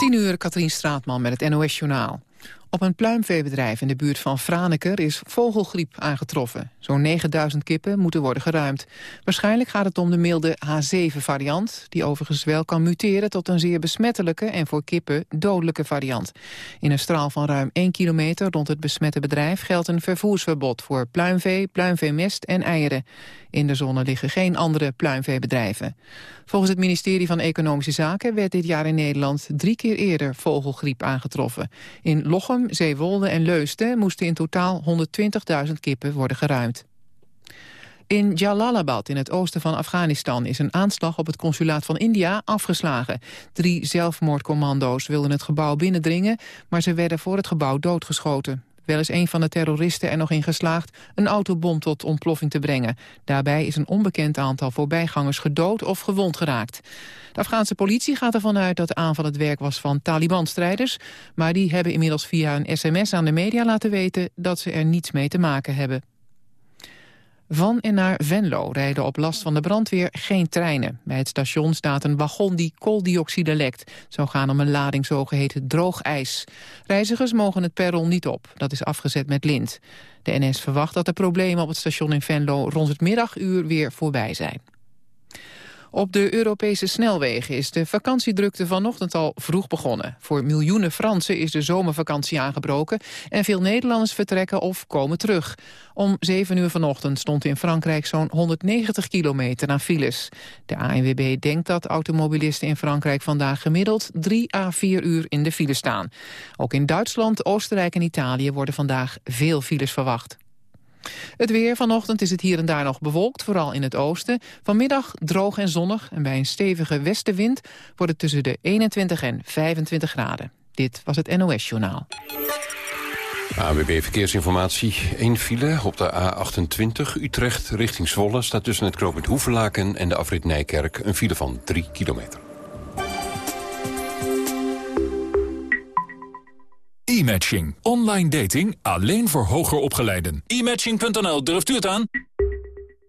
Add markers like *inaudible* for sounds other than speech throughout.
10 uur, Katrien Straatman met het NOS-journaal. Op een pluimveebedrijf in de buurt van Franeker is vogelgriep aangetroffen. Zo'n 9000 kippen moeten worden geruimd. Waarschijnlijk gaat het om de milde H7-variant... die overigens wel kan muteren tot een zeer besmettelijke... en voor kippen dodelijke variant. In een straal van ruim 1 kilometer rond het besmette bedrijf... geldt een vervoersverbod voor pluimvee, pluimveemest en eieren. In de zone liggen geen andere pluimveebedrijven. Volgens het ministerie van Economische Zaken werd dit jaar in Nederland drie keer eerder vogelgriep aangetroffen. In Lochem, Zeewolde en Leusden moesten in totaal 120.000 kippen worden geruimd. In Jalalabad, in het oosten van Afghanistan, is een aanslag op het consulaat van India afgeslagen. Drie zelfmoordcommando's wilden het gebouw binnendringen, maar ze werden voor het gebouw doodgeschoten. Wel is een van de terroristen er nog in geslaagd een autobom tot ontploffing te brengen. Daarbij is een onbekend aantal voorbijgangers gedood of gewond geraakt. De Afghaanse politie gaat ervan uit dat de aanval het werk was van Taliban-strijders, maar die hebben inmiddels via een sms aan de media laten weten dat ze er niets mee te maken hebben. Van en naar Venlo rijden op last van de brandweer geen treinen. Bij het station staat een wagon die kooldioxide lekt. Zou gaan om een lading zogeheten droog ijs. Reizigers mogen het perron niet op. Dat is afgezet met lint. De NS verwacht dat de problemen op het station in Venlo rond het middaguur weer voorbij zijn. Op de Europese snelwegen is de vakantiedrukte vanochtend al vroeg begonnen. Voor miljoenen Fransen is de zomervakantie aangebroken... en veel Nederlanders vertrekken of komen terug. Om 7 uur vanochtend stond in Frankrijk zo'n 190 kilometer aan files. De ANWB denkt dat automobilisten in Frankrijk vandaag gemiddeld 3 à 4 uur in de file staan. Ook in Duitsland, Oostenrijk en Italië worden vandaag veel files verwacht. Het weer vanochtend is het hier en daar nog bewolkt, vooral in het oosten. Vanmiddag droog en zonnig en bij een stevige westenwind wordt het tussen de 21 en 25 graden. Dit was het NOS Journaal. AWB Verkeersinformatie. Eén file op de A28 Utrecht richting Zwolle... staat tussen het knooppunt Hoevelaken en de afrit Nijkerk... een file van 3 kilometer. E-matching. Online dating alleen voor hoger opgeleiden. E-matching.nl, durft u het aan?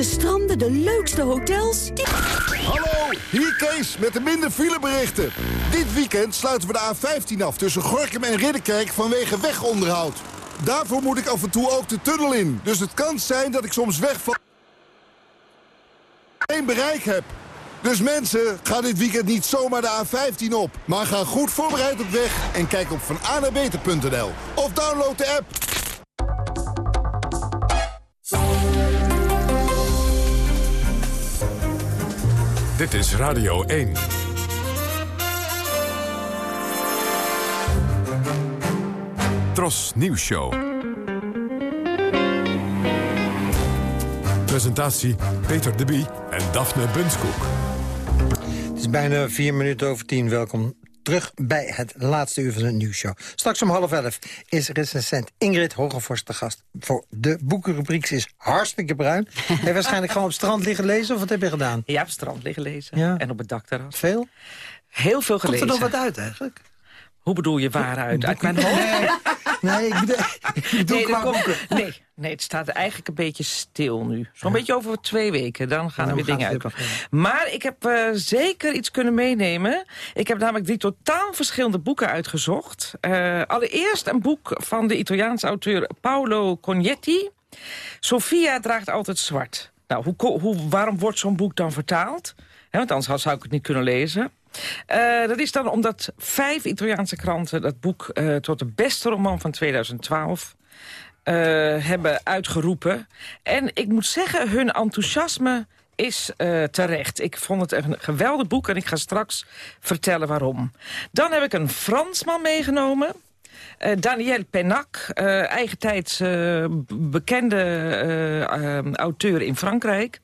De stranden, de leukste hotels... Hallo, hier Kees met de minder fileberichten. Dit weekend sluiten we de A15 af tussen Gorkum en Ridderkerk vanwege wegonderhoud. Daarvoor moet ik af en toe ook de tunnel in. Dus het kan zijn dat ik soms weg van... geen bereik heb. Dus mensen, ga dit weekend niet zomaar de A15 op. Maar ga goed voorbereid op weg en kijk op vananebeter.nl. Of download de app. Dit is Radio 1. Tros Nieuws Show. Presentatie Peter de Bie en Daphne Bunskoek. Het is bijna vier minuten over tien. Welkom terug bij het laatste uur van de nieuwsshow. Straks om half elf is recensent Ingrid Hogevorst te gast. Voor de boekenrubriek Ze is hartstikke bruin. *laughs* heb je waarschijnlijk gewoon op het strand liggen lezen of wat heb je gedaan? Ja, op het strand liggen lezen en op het dakterras. Veel? Heel veel gelezen. Komt er nog wat uit eigenlijk? Hoe bedoel je waaruit? Uit mijn hoofd? Nee, ik bedoel, *laughs* ik bedoel nee, qua komt, boeken. nee, nee, het staat eigenlijk een beetje stil nu. Zo'n beetje over twee weken, dan gaan er weer dingen gaat uit. het weer Maar ik heb eh, zeker iets kunnen meenemen. Ik heb namelijk drie totaal verschillende boeken uitgezocht. Eh, allereerst een boek van de Italiaanse auteur Paolo Cognetti. Sofia draagt altijd zwart. Nou, hoe, hoe, waarom wordt zo'n boek dan vertaald? Want anders zou ik het niet kunnen lezen. Eh, dat is dan omdat vijf Italiaanse kranten dat boek eh, tot de beste roman van 2012 eh, hebben uitgeroepen. En ik moet zeggen, hun enthousiasme is terecht. Ik vond het een geweldig boek en ik ga straks vertellen waarom. Dan heb ik een Fransman meegenomen. Uh, Daniel Pennac, uh, eigentijds uh, bekende auteur in Frankrijk.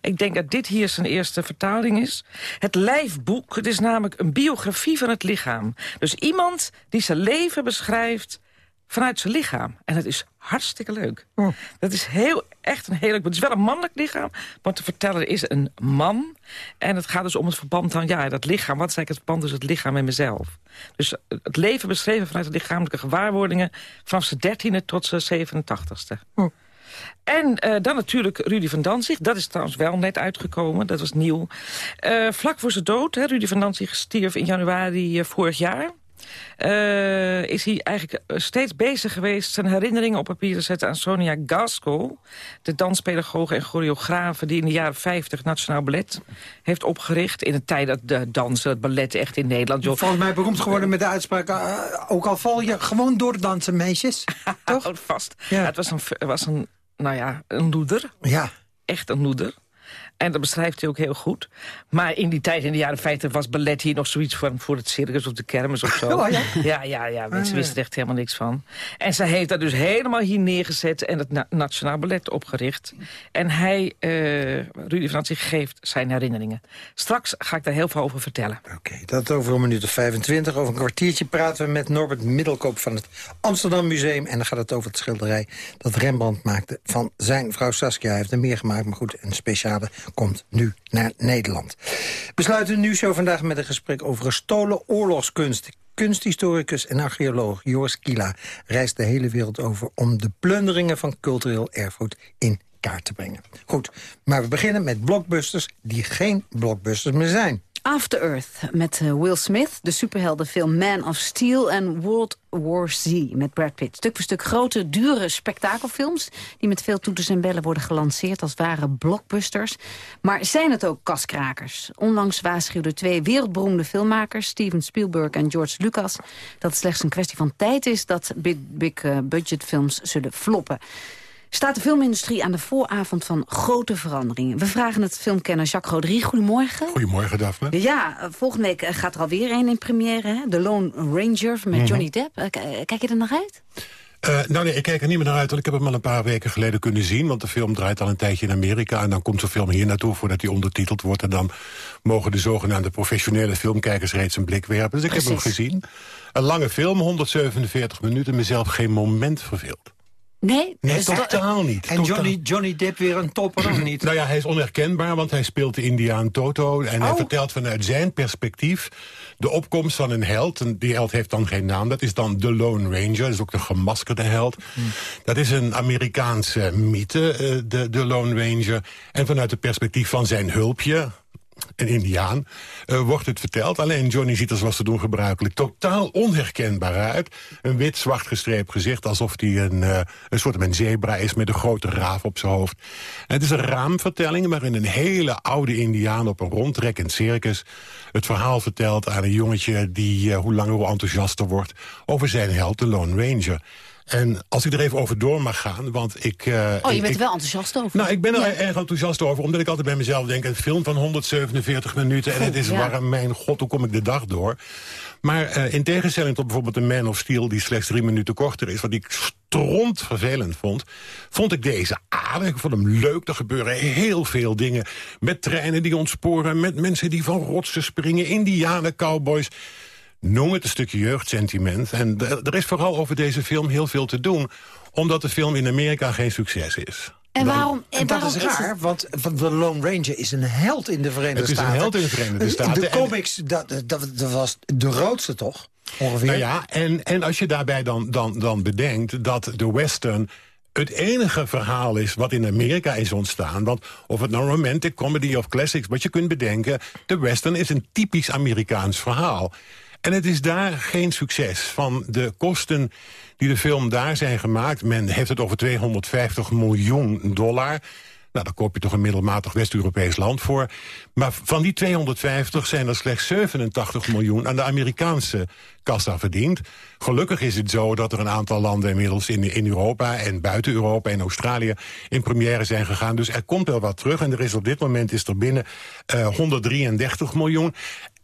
Ik denk dat dit hier zijn eerste vertaling is. Het lijfboek, het is namelijk een biografie van het lichaam. Dus iemand die zijn leven beschrijft vanuit zijn lichaam. En dat is hartstikke leuk. Oh. Dat is heel, echt een heel leuk... Het is wel een mannelijk lichaam, want de verteller is een man. En het gaat dus om het verband van ja, dat lichaam. Wat is eigenlijk het verband tussen het lichaam en mezelf? Dus het leven beschreven vanuit de lichamelijke gewaarwordingen... vanaf zijn dertiende tot zijn 87ste. Oh. En uh, dan natuurlijk Rudy van Danzig. Dat is trouwens wel net uitgekomen. Dat was nieuw. Uh, vlak voor zijn dood, hè, Rudy van Danzig stierf in januari uh, vorig jaar. Uh, is hij eigenlijk steeds bezig geweest... zijn herinneringen op papier te zetten aan Sonia Gaskell... de danspedagoog en choreografe die in de jaren 50 Nationaal Ballet heeft opgericht... in een tijd dat de dansen, het ballet echt in Nederland... Joh, Volgens mij beroemd geworden met de uitspraak... Uh, ook al val je gewoon door de dansen, meisjes. *laughs* Toch? vast. Ja. het was een, was een, nou ja, een loeder. Ja. Echt een loeder. En dat beschrijft hij ook heel goed. Maar in die tijd, in de jaren 50, was ballet hier nog zoiets voor, voor het circus of de kermis of zo. *laughs* Oh, ja? Ja, ja, ja. Mensen ah. wisten er echt helemaal niks van. En zij heeft dat dus helemaal hier neergezet en het Nationaal Ballet opgericht. En hij, uh, Rudy van zich geeft zijn herinneringen. Straks ga ik daar heel veel over vertellen. Oké, dat over een minuut of 25. Over een kwartiertje praten we met Norbert Middelkoop van het Amsterdam Museum. En dan gaat het over het schilderij dat Rembrandt maakte van zijn vrouw Saskia. Hij heeft er meer gemaakt, maar goed, een speciale komt nu naar Nederland. We sluiten de nieuwsshow vandaag met een gesprek over gestolen oorlogskunst. Kunsthistoricus en archeoloog Joris Kila reist de hele wereld over... om de plunderingen van cultureel erfgoed in kaart te brengen. Goed, maar we beginnen met blockbusters die geen blockbusters meer zijn. After Earth met eh, Will Smith, de superheldenfilm Man of Steel... en World War Z met Brad Pitt. Stuk voor stuk grote, dure spektakelfilms... die met veel toeters en bellen worden gelanceerd als ware blockbusters. Maar zijn het ook kaskrakers? Onlangs waarschuwden twee wereldberoemde filmmakers... Steven Spielberg en George Lucas... dat het slechts een kwestie van tijd is... dat big-budget-films eh, zullen floppen. Staat de filmindustrie aan de vooravond van grote veranderingen? We vragen het filmkenner Jacques Rodrie. Goedemorgen. Goedemorgen, Daphne. Ja, eh, volgende week eh, gaat er alweer een in première. Hè? The Lone Ranger met mhm. Johnny Depp. Eh, kijk je er nog uit? nou nee, ik kijk er niet meer naar uit, want ik heb hem al een paar weken geleden kunnen zien. Want de film draait al een tijdje in Amerika. En dan komt zo'n film hier naartoe voordat hij ondertiteld wordt. En dan mogen de zogenaamde professionele filmkijkers reeds een blik werpen. Dus ik heb hem gezien. Een lange film, 147 minuten, mezelf geen moment verveeld. Nee? Nee, totaal niet. En Johnny, Johnny Depp weer een topper of niet? Nou ja, hij is onherkenbaar, want hij speelt de Indiaan Toto... en hij oh. vertelt vanuit zijn perspectief de opkomst van een held. En die held heeft dan geen naam, dat is dan de Lone Ranger. Dat is ook de gemaskerde held. Hmm. Dat is een Amerikaanse mythe, eh, de, de Lone Ranger. En vanuit het perspectief van zijn hulpje een indiaan, uh, wordt het verteld. Alleen Johnny ziet er zoals te doen gebruikelijk totaal onherkenbaar uit. Een wit, zwart gestreept gezicht, alsof hij een, uh, een soort een zebra is... met een grote raaf op zijn hoofd. Het is een raamvertelling waarin een hele oude indiaan... op een rondtrekkend circus het verhaal vertelt aan een jongetje... die uh, hoe langer hoe enthousiaster wordt over zijn held, de Lone Ranger... En als ik er even over door mag gaan, want ik... Uh, oh, je bent er wel enthousiast over. Nou, ik ben er erg enthousiast over, omdat ik altijd bij mezelf denk... een film van 147 minuten en het is warm, mijn god, hoe kom ik de dag door? Maar uh, in tegenstelling tot bijvoorbeeld de Man of Steel... die slechts drie minuten korter is, wat ik stront vervelend vond... vond ik deze aardig, ik vond hem leuk. Er gebeuren heel veel dingen met treinen die ontsporen... met mensen die van rotsen springen, indianen, cowboys noem het een stukje jeugdsentiment. En er is vooral over deze film heel veel te doen... omdat de film in Amerika geen succes is. En waarom, en, dat is raar, want, de Lone Ranger is een held in de Verenigde Staten. Het is een held in de Verenigde Staten. De comics, dat, dat, dat was de grootste toch? Ongeveer. Nou ja, en, en als je daarbij dan, dan, dan bedenkt dat de western het enige verhaal is wat in Amerika is ontstaan. Want of het nou romantic, comedy of classics... wat je kunt bedenken, de western is een typisch Amerikaans verhaal. En het is daar geen succes. Van de kosten die de film daar zijn gemaakt... men heeft het over 250 miljoen dollar... Nou, daar koop je toch een middelmatig West-Europees land voor. Maar van die 250 zijn er slechts 87 miljoen aan de Amerikaanse kassa verdiend. Gelukkig is het zo dat er een aantal landen inmiddels in, in Europa... en buiten Europa en Australië in première zijn gegaan. Dus er komt wel wat terug. En er is op dit moment is er binnen uh, eh, 133 miljoen.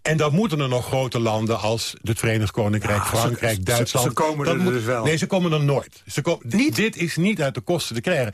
En dan moeten er nog grote landen als het Verenigd Koninkrijk, Frankrijk, ze- Duitsland... ze komen dat er dus wel. Nee, ze komen er nooit. Ze ko- Dit is niet uit de kosten te krijgen.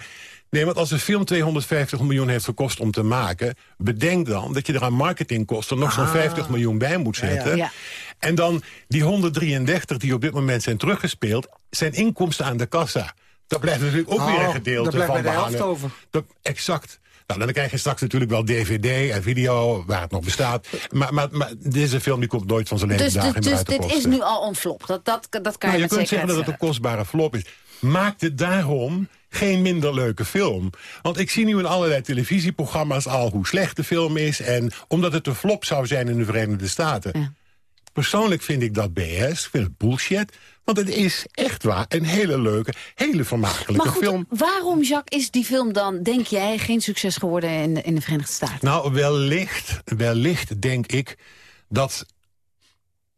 Nee, want als een film 250 miljoen heeft gekost om te maken... bedenk dan dat je er aan marketingkosten nog zo'n Ah. 50 miljoen bij moet ja. zetten. Ja. En dan die 133 die op dit moment zijn teruggespeeld... zijn inkomsten aan de kassa. Daar blijft natuurlijk ook Oh, weer een gedeelte daar blijft van bij de helft over. Dat, exact. Nou, dan krijg je straks natuurlijk wel DVD en video, waar het nog bestaat. Maar, maar, maar deze film die komt nooit van zijn leven Dus, dus, dagen dus de dit is nu al een flop. Dat, dat, dat kan Nou, je je met kunt zeggen dat het een kostbare flop is. Maakt het daarom geen minder leuke film. Want ik zie nu in allerlei televisieprogramma's al hoe slecht de film is... en omdat het een flop zou zijn in de Verenigde Staten. Persoonlijk vind ik dat BS, ik vind het bullshit... want het is echt waar een hele leuke, hele vermakelijke Maar goed, film. waarom, Jacques, is die film dan, denk jij, geen succes geworden in, de- in de Verenigde Staten? Nou, wellicht, wellicht denk ik dat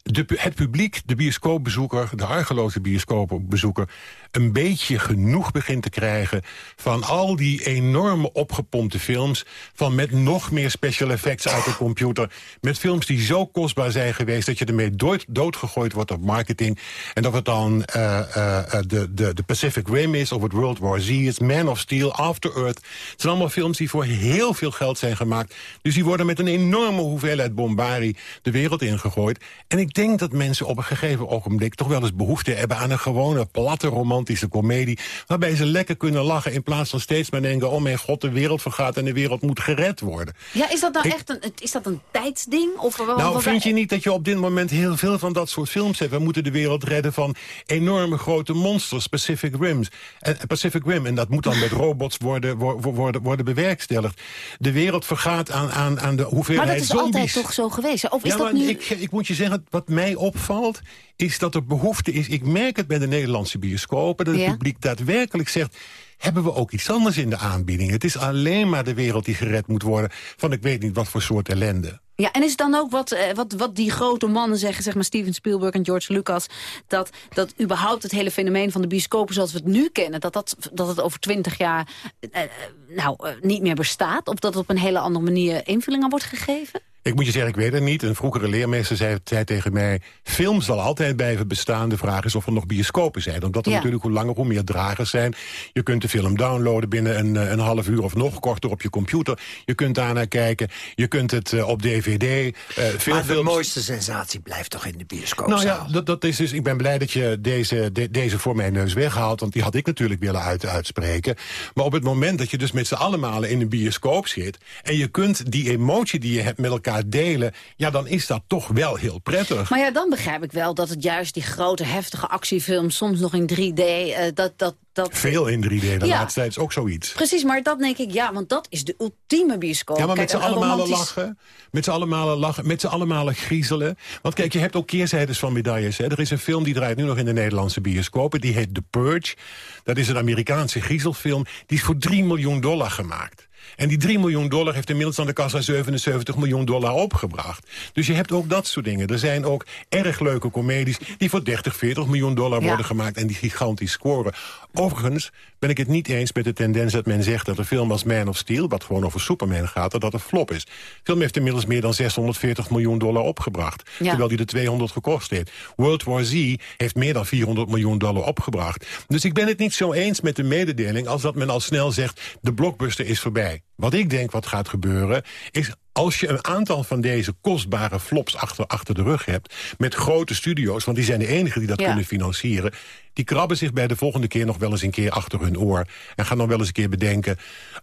de, het publiek, de bioscoopbezoeker, de argeloze bioscoopbezoeker... een beetje genoeg begint te krijgen van al die enorme opgepompte films... van met nog meer special effects uit de computer... met films die zo kostbaar zijn geweest dat je ermee dood, doodgegooid wordt op marketing... en of het dan eh, de, de, de Pacific Rim is, of het World War Z is... Man of Steel, After Earth. Het zijn allemaal films die voor heel veel geld zijn gemaakt. Dus die worden met een enorme hoeveelheid bombardie de wereld ingegooid. En ik denk dat mensen op een gegeven ogenblik... toch wel eens behoefte hebben aan een gewone platte romantische komedie... waarbij ze lekker kunnen lachen in plaats van steeds maar denken... oh mijn god, de wereld vergaat en de wereld moet gered worden. Ja, is dat nou Ik- echt een, is dat een tijdsding? Of, wat- Nou, wat- vind je niet dat je op dit moment heel veel van dat soort films hebt? We moeten de wereld redden van enorme grote monsters, Pacific Rims. En Pacific Rim, en dat moet dan met *laughs* robots worden, wo- wo- worden, worden bewerkstelligd. De wereld vergaat aan, aan, aan de hoeveelheid Maar dat is zombies. altijd toch zo geweest? Of is ja, dat nu... ik, ik moet je zeggen, wat mij opvalt... is dat er behoefte is, ik merk het bij de Nederlandse bioscopen... dat het Ja. publiek daadwerkelijk zegt... hebben we ook iets anders in de aanbieding? Het is alleen maar de wereld die gered moet worden... van ik weet niet wat voor soort ellende. Ja, en is het dan ook wat, eh, wat, wat die grote mannen zeggen, zeg maar Steven Spielberg en George Lucas, dat, dat überhaupt het hele fenomeen van de bioscopen zoals we het nu kennen, dat, dat, dat het over twintig jaar eh, eh, nou, eh, niet meer bestaat? Of dat op een hele andere manier invulling aan wordt gegeven? Ik moet je zeggen, ik weet het niet. Een vroegere leermeester zei, zei tegen mij... film zal altijd blijven bestaan. De vraag is of er nog bioscopen zijn. Omdat er Ja. natuurlijk hoe langer hoe meer dragers zijn. Je kunt de film downloaden binnen een, eh, een half uur of nog korter op je computer. Je kunt daarnaar kijken. Je kunt het eh, op DVD. eh veel Maar de films- mooiste sensatie blijft toch in de bioscoop nou ja, dat, dat is dus, ik ben blij dat je deze, de- deze voor mijn neus weghaalt. Want die had ik natuurlijk willen uit, uitspreken. Maar op het moment dat je dus met z'n allen in een bioscoop zit... en je kunt die emotie die je hebt met elkaar delen... ja, dan is dat toch wel heel prettig. Maar ja, dan begrijp ik wel dat het juist die grote heftige actiefilms, soms nog in 3D, eh, dat, dat, dat... Veel in 3D, de Ja. laatste tijd is ook zoiets. Precies, maar dat denk ik, ja, want dat is de ultieme bioscoop. Ja, maar met z'n allemaal romantisch- lachen. Met z'n allemaal lachen. Met z'n allemaal griezelen. Want kijk, je hebt ook keerzijdes van medailles. Hè. Er is een film die draait nu nog in de Nederlandse bioscopen. Die heet The Purge. Dat is een Amerikaanse griezelfilm. Die is voor 3 miljoen dollar gemaakt. En die 3 miljoen dollar heeft inmiddels aan de kassa 77 miljoen dollar opgebracht. Dus je hebt ook dat soort dingen. Er zijn ook erg leuke comedies die voor 30, 40 miljoen dollar Ja. worden gemaakt en die gigantisch scoren. Overigens ben ik het niet eens met de tendens dat men zegt dat een film als Man of Steel, wat gewoon over Superman gaat, dat dat een flop is. De film heeft inmiddels meer dan 640 miljoen dollar opgebracht. Ja. Terwijl die de 200 gekost heeft. World War Z heeft meer dan 400 miljoen dollar opgebracht. Dus ik ben het niet zo eens met de mededeling als dat men al snel zegt de blockbuster is voorbij. Wat ik denk wat gaat gebeuren is als je een aantal van deze kostbare flops achter, achter de rug hebt... met grote studio's, want die zijn de enigen die dat Ja. kunnen financieren... die krabben zich bij de volgende keer nog wel eens een keer achter hun oor... en gaan dan wel eens een keer bedenken...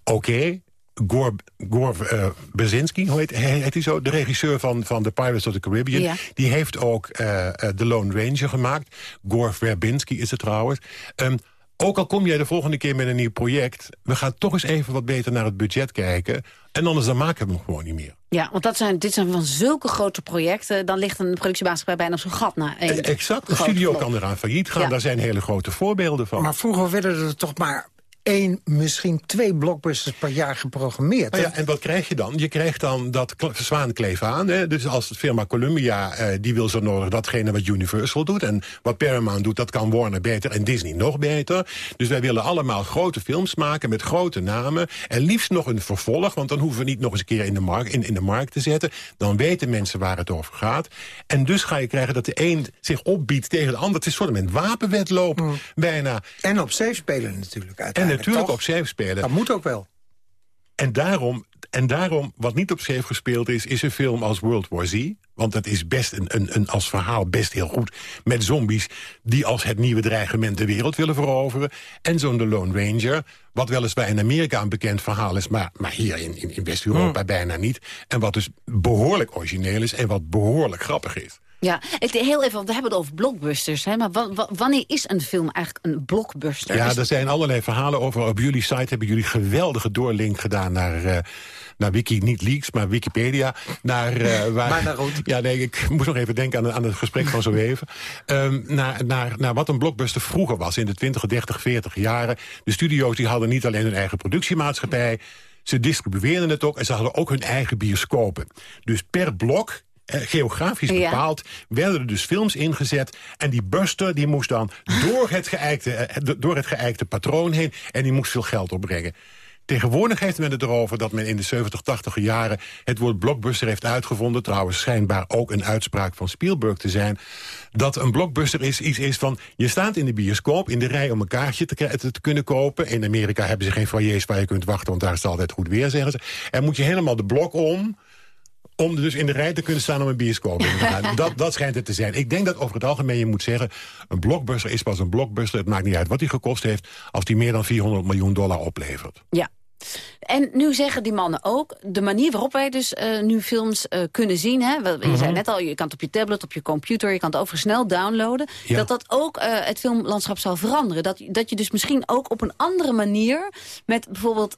oké, Gore, Gore eh, Brzezinski, hoe heet, heet hij zo? De regisseur van, van The Pirates of the Caribbean. Ja. Die heeft ook eh, The Lone Ranger gemaakt. Gore Verbinski is het trouwens. Ehm, ook al kom jij de volgende keer met een nieuw project... we gaan toch eens even wat beter naar het budget kijken. En anders dan maken we hem gewoon niet meer. Ja, want dat zijn, dit zijn van zulke grote projecten. Dan ligt een productiemaatschappij bijna op zijn gat na exact, een studio kan eraan failliet gaan. Ja. Daar zijn hele grote voorbeelden van. Maar vroeger werden er toch maar één, misschien twee blockbusters per jaar geprogrammeerd. Nou ja, en wat krijg je dan? Je krijgt dan dat zwaankleef aan. Hè? Dus als firma Columbia, eh, die wil zo nodig datgene wat Universal doet... en wat Paramount doet, dat kan Warner beter en Disney nog beter. Dus wij willen allemaal grote films maken met grote namen... en liefst nog een vervolg, want dan hoeven we niet nog eens een keer in de markt, in, in de markt te zetten. Dan weten mensen waar het over gaat. En dus ga je krijgen dat de een zich opbiedt tegen de ander. Het is een soort wapenwedloop, mm. bijna. En op safe spelen natuurlijk En natuurlijk op safe spelen. Dat moet ook wel. En daarom, en daarom, wat niet op safe gespeeld is... is een film als World War Z. Want dat is best een, een, een, als verhaal best heel goed. Met zombies die als het nieuwe dreigement de wereld willen veroveren. En zo'n The Lone Ranger. Wat weliswaar in Amerika een bekend verhaal is... maar, maar hier in, in, in West-Europa hmm. bijna niet. En wat dus behoorlijk origineel is en wat behoorlijk grappig is. Ja, heel even, want we hebben het over blockbusters. Hè? Maar wanneer is een film eigenlijk een blockbuster? Ja, er zijn allerlei verhalen over. Op jullie site hebben jullie geweldige doorlink gedaan naar... Uh, naar Wiki, niet Leaks, maar Wikipedia. Naar, uh, *laughs* waar, maar naar goed. Ja, nee, ik *laughs* moest nog even denken aan, aan het gesprek van zo even. Um, *laughs* naar, naar, naar wat een blockbuster vroeger was in de 20, 30, 40 jaren. De studio's die hadden niet alleen hun eigen productiemaatschappij... Ze distribueerden het ook en ze hadden ook hun eigen bioscopen. Dus per blok eh, geografisch bepaald, werden er dus films ingezet. En die buster die moest dan *laughs* door het, geëikte, eh, door het geëikte patroon heen... en die moest veel geld opbrengen. Tegenwoordig heeft men het erover dat men in de 70, 80 jaren... het woord blockbuster heeft uitgevonden. Trouwens schijnbaar ook een uitspraak van Spielberg te zijn. Dat een blockbuster is, iets is van... je staat in de bioscoop in de rij om een kaartje te, te, kunnen kopen. In Amerika hebben ze geen foyers waar je kunt wachten... want daar is het altijd goed weer, zeggen ze. En moet je helemaal de blok om om dus in de rij te kunnen staan om een bioscoop in te gaan. *laughs* dat, dat schijnt het te zijn. Ik denk dat over het algemeen je moet zeggen... een blockbuster is pas een blockbuster. Het maakt niet uit wat hij gekost heeft... als die meer dan 400 miljoen dollar oplevert. Ja, en nu zeggen die mannen ook, de manier waarop wij dus uh, nu films uh, kunnen zien... Hè, je zei mhm. net al, je kan het op je tablet, op je computer... je kan het overal snel downloaden... dat dat ook uh, het filmlandschap zal veranderen. Dat, dat je dus misschien ook op een andere manier... met bijvoorbeeld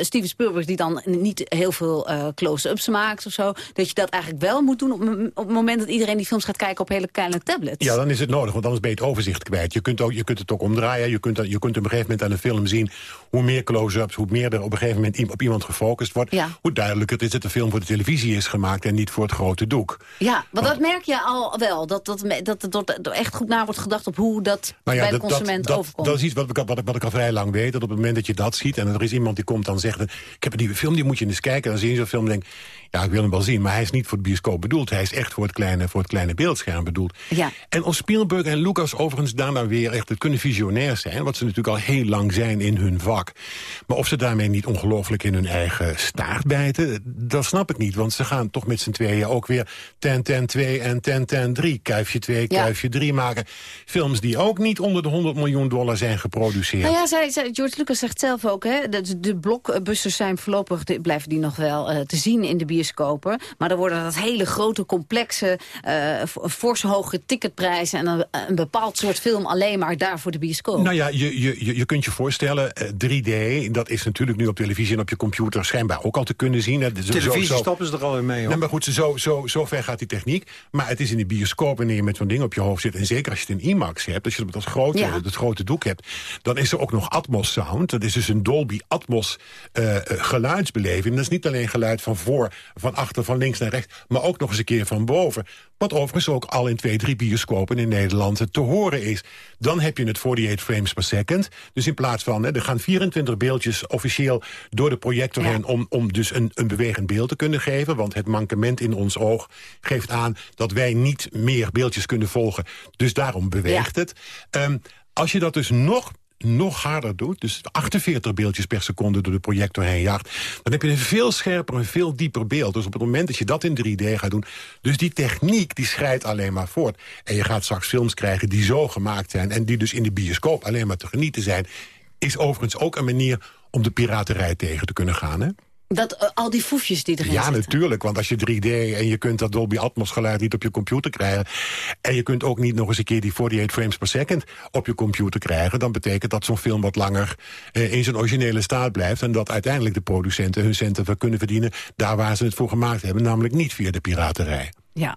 Steven Spielberg... die dan niet heel veel close-ups maakt of zo... dat je dat eigenlijk wel moet doen op, op, het moment... dat iedereen die films gaat kijken op hele kleine tablets. Ja, dan is het nodig, want anders ben je het overzicht kwijt. Je kunt, ook, je kunt het ook omdraaien. Je kunt, je kunt op een gegeven moment aan een film zien... hoe meer close-ups, hoe meer op een gegeven moment op iemand gefocust wordt... hoe duidelijk het is dat de film voor de televisie is gemaakt... en niet voor het grote doek. Ja, want, dat merk je al wel. Dat, dat, dat, dat er echt goed na wordt gedacht op hoe dat nou bij de consument dat, overkomt. Dat is iets wat ik, wat, wat ik al vrij lang weet. Dat op het moment dat je dat ziet en er is iemand die komt dan zegt... ik heb een nieuwe film, die moet je eens kijken. En dan zie je zo'n film en denk ja, ik wil hem wel zien, maar hij is niet voor het bioscoop bedoeld. Hij is echt voor het kleine, voor het kleine beeldscherm bedoeld. Ja. En of Spielberg en Lucas overigens daarna weer echt... het kunnen visionair zijn, wat ze natuurlijk al heel lang zijn in hun vak. Maar of ze daarmee niet ongelooflijk in hun eigen staart bijten... dat snap ik niet, want ze gaan toch met z'n tweeën ook weer... 10, 10, 2 en 10, 10, 3, kuifje 2, kuifje 3 maken. Films die ook niet onder de 100 miljoen dollar zijn geproduceerd. Nou ja, zij, zij, George Lucas zegt zelf ook, hè, de, de blockbusters zijn voorlopig... blijven die nog wel uh, te zien in de bioscopen. Maar dan worden dat hele grote, complexe, uh, fors hoge ticketprijzen... en een, een, bepaald soort film alleen maar daar voor de bioscoop. Nou ja, je, je, je kunt je voorstellen, 3D, eh, dat is natuurlijk nu op televisie en op je computer... schijnbaar ook al te kunnen zien. Hè. Televisie zo, stoppen ze er al in mee, hoor. Nee, maar goed, zo, zo, zo ver gaat die techniek. Maar het is in de bioscoop wanneer je met zo'n ding op je hoofd zit... en zeker als je het in IMAX hebt, als je het, grote, ja. het grote doek hebt... dan is er ook nog Atmos sound. Dat is dus een Dolby Atmos uh, geluidsbeleving. Dat is niet alleen geluid van voor van achter, van links naar rechts... maar ook nog eens een keer van boven. Wat overigens ook al in twee, drie bioscopen in Nederland te horen is. Dan heb je het 48 frames per second. Dus in plaats van, hè, er gaan 24 beeldjes officieel door de projector heen... om, om dus een, een bewegend beeld te kunnen geven. Want het mankement in ons oog geeft aan dat wij niet meer beeldjes kunnen volgen. Dus daarom beweegt het. Um, als je dat dus nog nog harder doet, dus 48 beeldjes per seconde door de projector heen jaagt, dan heb je een veel scherper en veel dieper beeld. Dus op het moment dat je dat in 3D gaat doen, dus die techniek die schrijdt alleen maar voort. En je gaat straks films krijgen die zo gemaakt zijn en die dus in de bioscoop alleen maar te genieten zijn, is overigens ook een manier om de piraterij tegen te kunnen gaan. Hè? Dat, uh, al die foefjes die erin ja, zitten. Ja, natuurlijk. Want als je 3D en je kunt dat Dolby Atmos geluid niet op je computer krijgen... en je kunt ook niet nog eens een keer die 48 frames per second op je computer krijgen... dan betekent dat zo'n film wat langer uh, in zijn originele staat blijft... en dat uiteindelijk de producenten hun centen kunnen verdienen... daar waar ze het voor gemaakt hebben, namelijk niet via de piraterij. Ja,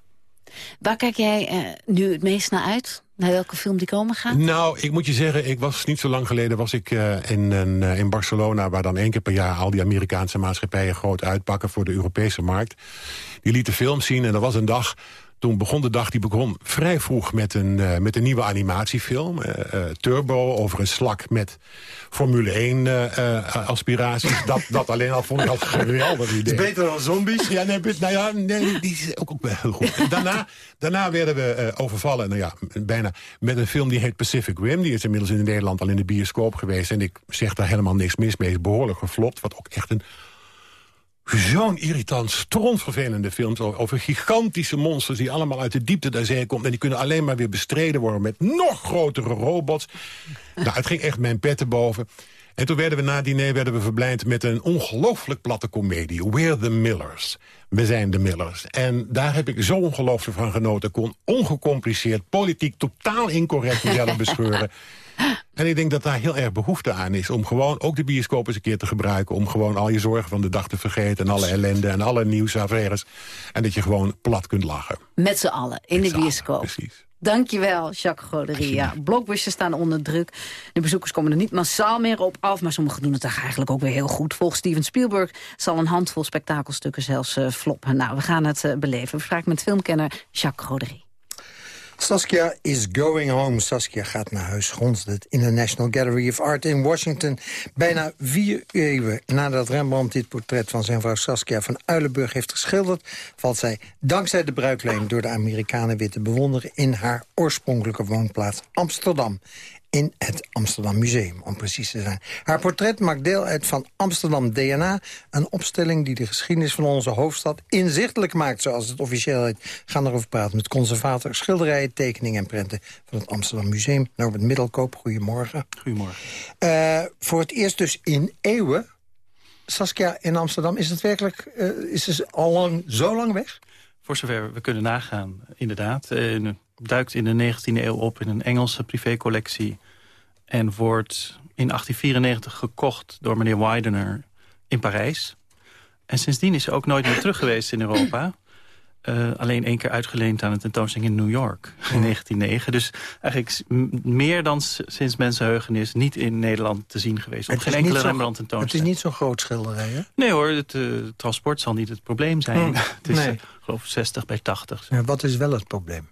Waar kijk jij eh, nu het meest naar uit? Naar welke film die komen gaat? Nou, ik moet je zeggen, ik was niet zo lang geleden was ik uh, in, uh, in Barcelona... waar dan één keer per jaar al die Amerikaanse maatschappijen groot uitpakken... voor de Europese markt. Die lieten film zien en er was een dag toen begon de dag, die begon vrij vroeg met een, uh, met een nieuwe animatiefilm. Uh, uh, Turbo, over een slak met Formule 1 aspiraties. dat, dat alleen al vond ik al geweldig idee. Het is beter dan zombies? Ja, nee, nou ja, nee, die is ook, ook wel heel goed. Daarna, daarna werden we overvallen, nou ja, bijna met een film die heet Pacific Rim. Die is inmiddels in Nederland al in de bioscoop geweest. En ik zeg daar helemaal niks mis mee. Is behoorlijk geflopt, wat ook echt een zo'n irritant, strontvervelende films... over gigantische monsters die allemaal uit de diepte der zee komen... en die kunnen alleen maar weer bestreden worden met nog grotere robots. nou, het ging echt mijn pet te boven. En toen werden we na diner werden we verblijd met een ongelooflijk platte komedie. We're the Millers. We zijn de Millers. En daar heb ik zo ongelooflijk van genoten. kon ongecompliceerd, politiek totaal incorrect mezelf *laughs* bescheuren. En ik denk dat daar heel erg behoefte aan is... om gewoon ook de bioscoop eens een keer te gebruiken... om gewoon al je zorgen van de dag te vergeten... en alle ellende en alle nieuwsaffaires. En dat je gewoon plat kunt lachen. Met z'n allen, in de bioscoop. Precies. Dankjewel, Jacques Goderia. Blockbusters staan onder druk. De bezoekers komen er niet massaal meer op af... maar sommigen doen het eigenlijk ook weer heel goed. Volgens Steven Spielberg zal een handvol spektakelstukken zelfs uh, floppen. Nou, we gaan het uh, beleven. We vragen met filmkenner Jacques Goderie. Saskia is going home. Saskia gaat naar huis, gonst het International Gallery of Art in Washington. Bijna vier eeuwen nadat Rembrandt dit portret van zijn vrouw Saskia van Uilenburg heeft geschilderd... valt zij dankzij de bruikleen door de Amerikanen weer te bewonderen... in haar oorspronkelijke woonplaats Amsterdam in het Amsterdam Museum, om precies te zijn. Haar portret maakt deel uit van Amsterdam DNA... een opstelling die de geschiedenis van onze hoofdstad inzichtelijk maakt... zoals het officieel heet. Gaan erover praten met conservator, schilderijen, tekeningen en prenten... van het Amsterdam Museum. Norbert Middelkoop, goedemorgen. Goedemorgen. Uh, voor het eerst dus in eeuwen... Saskia in Amsterdam, is het werkelijk uh, is ze al lang, zo lang weg? Voor zover we kunnen nagaan, inderdaad. Uh, duikt in de 19e eeuw op in een Engelse privécollectie... en wordt in 1894 gekocht door meneer Widener in Parijs. En sindsdien is ze ook nooit meer terug geweest in Europa. Uh, alleen één keer uitgeleend aan een tentoonstelling in New York in 1909. Dus eigenlijk meer dan sinds mensenheugenis niet in Nederland te zien geweest. Op geen enkele Rembrandt tentoonstelling. Het is niet zo'n groot schilderij, hè? Nee hoor, het uh, transport zal niet het probleem zijn. Hmm. *laughs* het is nee. uh, geloof 60 bij 80. Ja, wat is wel het probleem?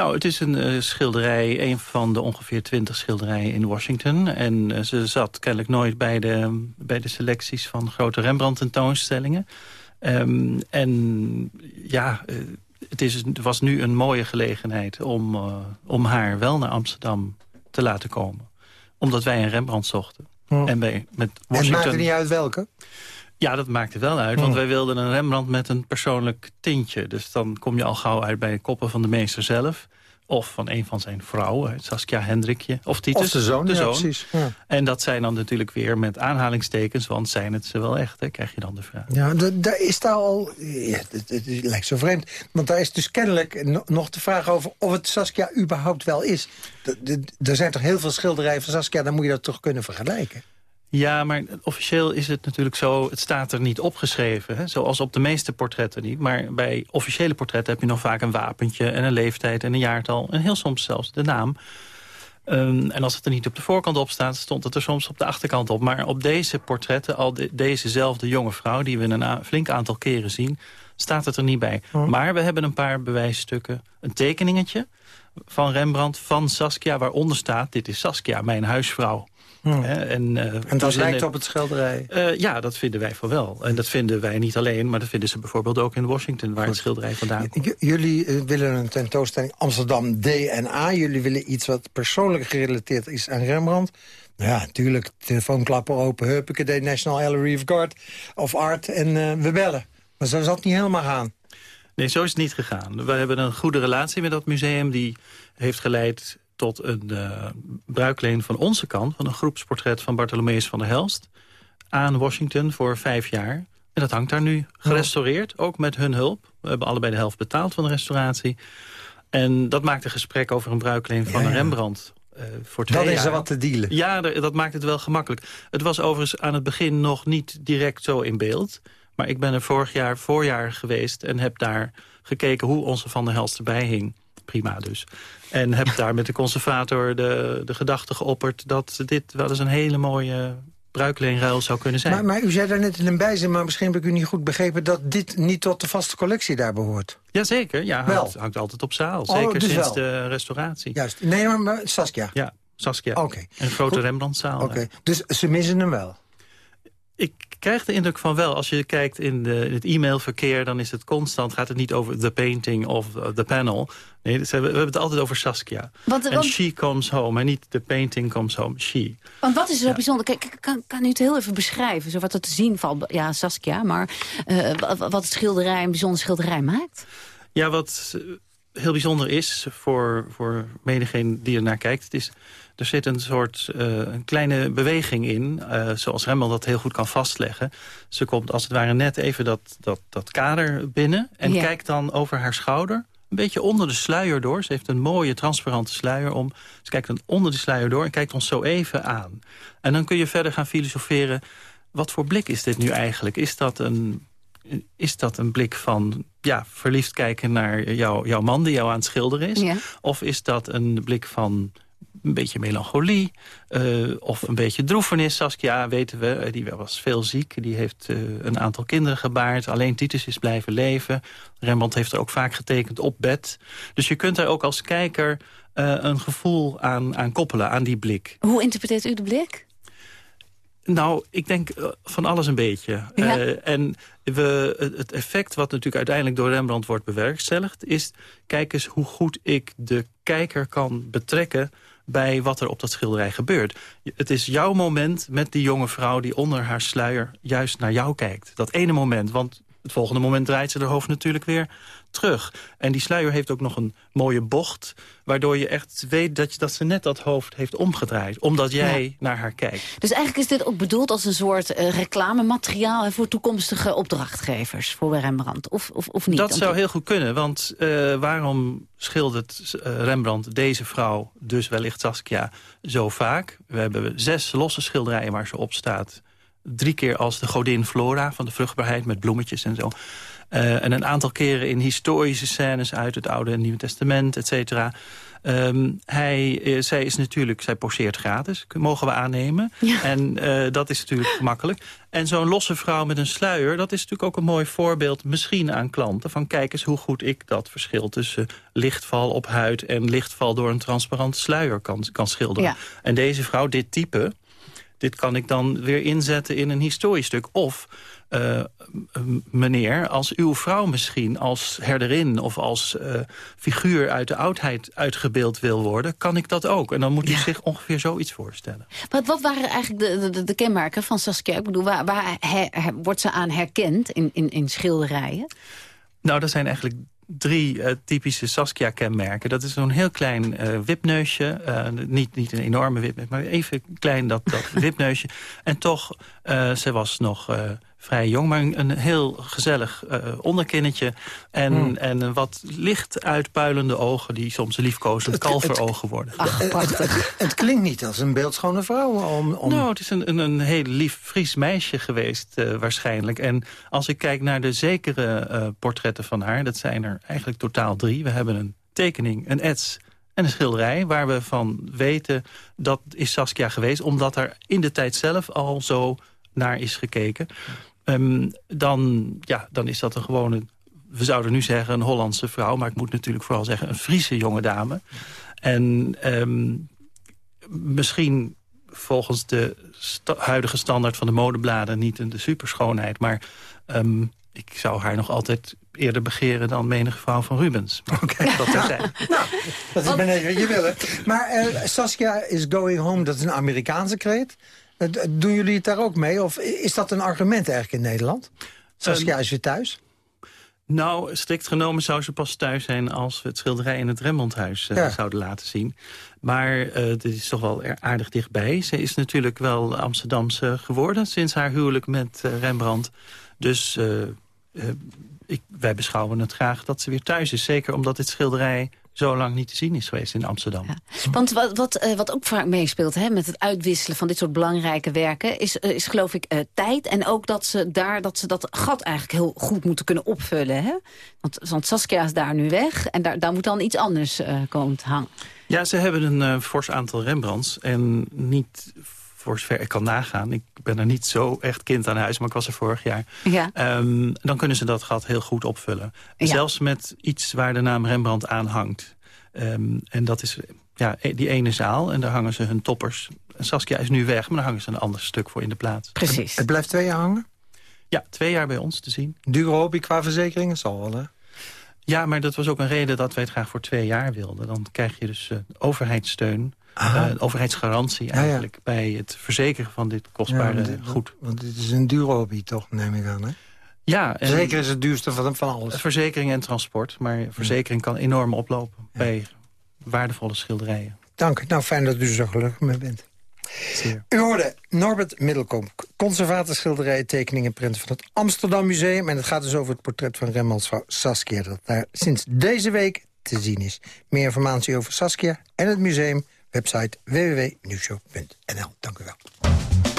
Nou, het is een uh, schilderij, een van de ongeveer twintig schilderijen in Washington. En uh, ze zat kennelijk nooit bij de, bij de selecties van grote Rembrandt-tentoonstellingen. Um, en ja, uh, het, is, het was nu een mooie gelegenheid om, om haar wel naar Amsterdam te laten komen. Omdat wij een Rembrandt zochten. Oh. En, bij, met Washington... en het maakte niet uit welke? Ja, dat maakte wel uit, want wij wilden een Rembrandt met een persoonlijk tintje. Dus dan kom je al gauw uit bij de koppen van de meester zelf. Of van een van zijn vrouwen, Saskia Hendrikje. Of Titus, of de zoon, de ja, zoon. precies. Ja. En dat zijn dan natuurlijk weer met aanhalingstekens, want zijn het ze wel echt, hè, krijg je dan de vraag. Ja, daar is daar al, ja, het, lijkt zo vreemd. Want daar is dus kennelijk nog de vraag over of het Saskia überhaupt wel is. Er zijn toch heel veel schilderijen van Saskia, dan moet je dat toch kunnen vergelijken. Ja, maar officieel is het natuurlijk zo... het staat er niet opgeschreven, hè? zoals op de meeste portretten niet. Maar bij officiële portretten heb je nog vaak een wapentje... en een leeftijd en een jaartal en heel soms zelfs de naam. Um, en als het er niet op de voorkant op staat... stond het er soms op de achterkant op. Maar op deze portretten, al de, dezezelfde jonge vrouw... die we een flink aantal keren zien, staat het er niet bij. Oh. Maar we hebben een paar bewijsstukken. Een tekeningetje van Rembrandt, van Saskia... waaronder staat, dit is Saskia, mijn huisvrouw. Hmm. En, uh, en dat lijkt op het schilderij? Uh, ja, dat vinden wij voor wel. En dat vinden wij niet alleen, maar dat vinden ze bijvoorbeeld ook in Washington... waar Goed. het schilderij vandaan komt. Jullie uh, willen een tentoonstelling Amsterdam DNA. Jullie willen iets wat persoonlijk gerelateerd is aan Rembrandt. Ja, natuurlijk, telefoonklapper open, huppake, de National Gallery of, God, of Art en we bellen. Maar zo zal het niet helemaal gaan. Nee, zo is het niet gegaan. We hebben een goede relatie met dat museum. Die heeft geleid tot een uh, bruikleen van onze kant... van een groepsportret van Bartholomeus van der Helst... aan Washington voor vijf jaar. En dat hangt daar nu gerestaureerd, ook met hun hulp. We hebben allebei de helft betaald van de restauratie. En dat maakt een gesprek over een bruikleen van ja, ja. Rembrandt... Uh, voor twee Dan is er wat te dealen. Ja, dat maakt het wel gemakkelijk. Het was overigens aan het begin nog niet direct zo in beeld... Maar ik ben er vorig jaar voorjaar geweest en heb daar gekeken hoe onze Van der Helst erbij hing. Prima dus. En heb daar met de conservator de, de gedachte geopperd... dat dit wel eens een hele mooie bruikleenruil zou kunnen zijn. Maar, maar u zei daar net in een bijzin, maar misschien heb ik u niet goed begrepen... dat dit niet tot de vaste collectie daar behoort. Jazeker, ja, hangt, hangt altijd op zaal. Oh, Zeker dus sinds de restauratie. Juist. Nee, maar, Saskia? Ja, Saskia. Oké. Een grote Rembrandtzaal. Oké, dus ze missen hem wel? Ik krijg de indruk van wel. Als je kijkt in, de, in het e-mailverkeer... dan is het constant, gaat het niet over the painting of the panel. Nee, we, hebben het altijd over Saskia. Want, en she comes home. En niet the painting comes home, she. Want wat is er zo bijzonder? Kijk, kan, kan u het heel even beschrijven? Zo wat er te zien valt. Ja, Saskia, maar uh, wat het schilderij een bijzonder schilderij maakt? Ja, wat heel bijzonder is voor, voor menigeen die er naar kijkt... Het is er zit een soort uh, een kleine beweging in, uh, zoals Remmel dat heel goed kan vastleggen. Ze komt als het ware net even dat, dat, dat kader binnen en kijkt dan over haar schouder een beetje onder de sluier door. Ze heeft een mooie transparante sluier om. Ze kijkt dan onder de sluier door en kijkt ons zo even aan. En dan kun je verder gaan filosoferen... wat voor blik is dit nu eigenlijk? Is dat een, is dat een blik van ja, verliefd kijken naar jou, jouw man die jou aan het schilderen is? Of is dat een blik van een beetje melancholie uh, of een beetje droefenis. Saskia weten we, eh, die was veel ziek. Die heeft uh, een aantal kinderen gebaard. Alleen Titus is blijven leven. Rembrandt heeft er ook vaak getekend op bed. Dus je kunt er ook als kijker uh, een gevoel aan, aan koppelen, aan die blik. Hoe interpreteert u de blik? Nou, ik denk van alles een beetje. Ja. Uh, en we, het effect wat natuurlijk uiteindelijk door Rembrandt wordt bewerkstelligd... is, kijk eens hoe goed ik de kijker kan betrekken bij wat er op dat schilderij gebeurt. Het is jouw moment met die jonge vrouw die onder haar sluier juist naar jou kijkt. Dat ene moment, want het volgende moment draait ze haar hoofd natuurlijk weer terug. En die sluier heeft ook nog een mooie bocht... waardoor je echt weet dat, je, dat ze net dat hoofd heeft omgedraaid. Omdat jij naar haar kijkt. Dus eigenlijk is dit ook bedoeld als een soort uh, reclamemateriaal... voor toekomstige opdrachtgevers voor Rembrandt, of, of, of niet? Dat zou heel goed kunnen, want uh, waarom schildert uh, Rembrandt deze vrouw... dus wellicht Saskia, zo vaak? We hebben zes losse schilderijen waar ze op staat drie keer als de godin Flora van de vruchtbaarheid met bloemetjes en zo. Uh, en een aantal keren in historische scènes uit het Oude en Nieuwe Testament, et cetera. Um, hij, uh, zij is natuurlijk, zij poseert gratis, mogen we aannemen. *laughs* Ja. En uh, dat is natuurlijk gemakkelijk. En zo'n losse vrouw met een sluier, dat is natuurlijk ook een mooi voorbeeld... misschien aan klanten, van kijk eens hoe goed ik dat verschil... tussen lichtval op huid en lichtval door een transparante sluier kan, kan schilderen. Ja. En deze vrouw, dit type, dit kan ik dan weer inzetten in een historisch stuk. Of, uh, meneer, als uw vrouw misschien als herderin... of als uh, figuur uit de oudheid uitgebeeld wil worden... kan ik dat ook. En dan moet u zich ongeveer zoiets voorstellen. Wat, wat waren eigenlijk de, de, de kenmerken van Saskia? Ik bedoel, waar, waar her, wordt ze aan herkend in, in, in schilderijen? Nou, dat zijn eigenlijk drie uh, typische Saskia-kenmerken. Dat is zo'n heel klein uh, wipneusje. Uh, niet, niet een enorme wipneus, maar even klein dat, dat *laughs* wipneusje. En toch, ze was nog vrij jong, maar een, heel gezellig uh, onderkinnetje. En, hmm. en wat licht uitpuilende ogen die soms liefkozend kalverogen worden. Ach, het, het, het, klinkt niet als een beeldschone vrouw. Om, om... Nou, het is een, een, een heel lief Fries meisje geweest uh, waarschijnlijk. En als ik kijk naar de zekere uh, portretten van haar... dat zijn er eigenlijk totaal drie. We hebben een tekening, een ets en een schilderij... waar we van weten dat is Saskia geweest... omdat er in de tijd zelf al zo naar is gekeken. Um, dan, ja, dan is dat een gewone, we zouden nu zeggen een Hollandse vrouw... maar ik moet natuurlijk vooral zeggen een Friese jonge dame. En um, misschien volgens de sta huidige standaard van de modebladen... niet de superschoonheid, maar um, ik zou haar nog altijd eerder begeren dan menige vrouw van Rubens. Oké, okay. dat is *laughs* zijn. nou, dat is ben wat je wil. Maar uh, Saskia is going home, dat is een Amerikaanse kreet. Eh, doen jullie het daar ook mee? Of is dat een argument eigenlijk in Nederland? Saskia is weer thuis? Nou, strikt genomen zou ze pas thuis zijn... als we het schilderij in het Rembrandthuis uh, zouden laten zien. Maar uh, dit is toch wel aardig dichtbij. Ze is natuurlijk wel Amsterdamse geworden... sinds haar huwelijk met uh, Rembrandt. Dus ik, wij beschouwen het graag dat ze weer thuis is. Zeker omdat dit schilderij zo lang niet te zien is geweest in Amsterdam. Want wat, wat, eh, wat ook vaak meespeelt hè, met het uitwisselen van dit soort belangrijke werken... is, eh, is geloof ik uh, tijd en ook dat ze, daar, dat ze dat gat eigenlijk heel goed moeten kunnen opvullen. Hè? Want, want Saskia is daar nu weg en daar, daar moet dan iets anders komen te hangen. Ja, ze hebben een fors aantal Rembrandts en niet voor zover ik kan nagaan. Ik ben er niet zo echt kind aan huis, maar ik was er vorig jaar. Ja. Um, dan kunnen ze dat gat heel goed opvullen. Zelfs met iets waar de naam Rembrandt aan hangt. Um, en dat is ja, e-, die ene zaal en daar hangen ze hun toppers. En Saskia is nu weg, maar dan hangen ze een ander stuk voor in de plaats. Precies. Het blijft twee jaar hangen? Ja, twee jaar bij ons te zien. Dure hobby qua verzekeringen zal wel, hè? Ja, maar dat was ook een reden dat wij het graag voor twee jaar wilden. Dan krijg je dus uh, overheidssteun uh, overheidsgarantie eigenlijk... bij het verzekeren van dit kostbare ja, goed. Want dit is een dure hobby toch, neem ik aan, hè? Ja. Verzekeren is het duurste van, van alles. Verzekering en transport. Maar verzekering kan enorm oplopen bij waardevolle schilderijen. Dank. Nou, fijn dat u zo gelukkig mee bent. Zeer. U hoorde Norbert Middelkom, conservator schilderijen, tekeningen, printen van het Amsterdam Museum. En het gaat dus over het portret van Rembrandts vrouw Saskia, dat daar sinds deze week te zien is. Meer informatie over Saskia en het museum Website www.nieuwshow.nl. Dank u wel.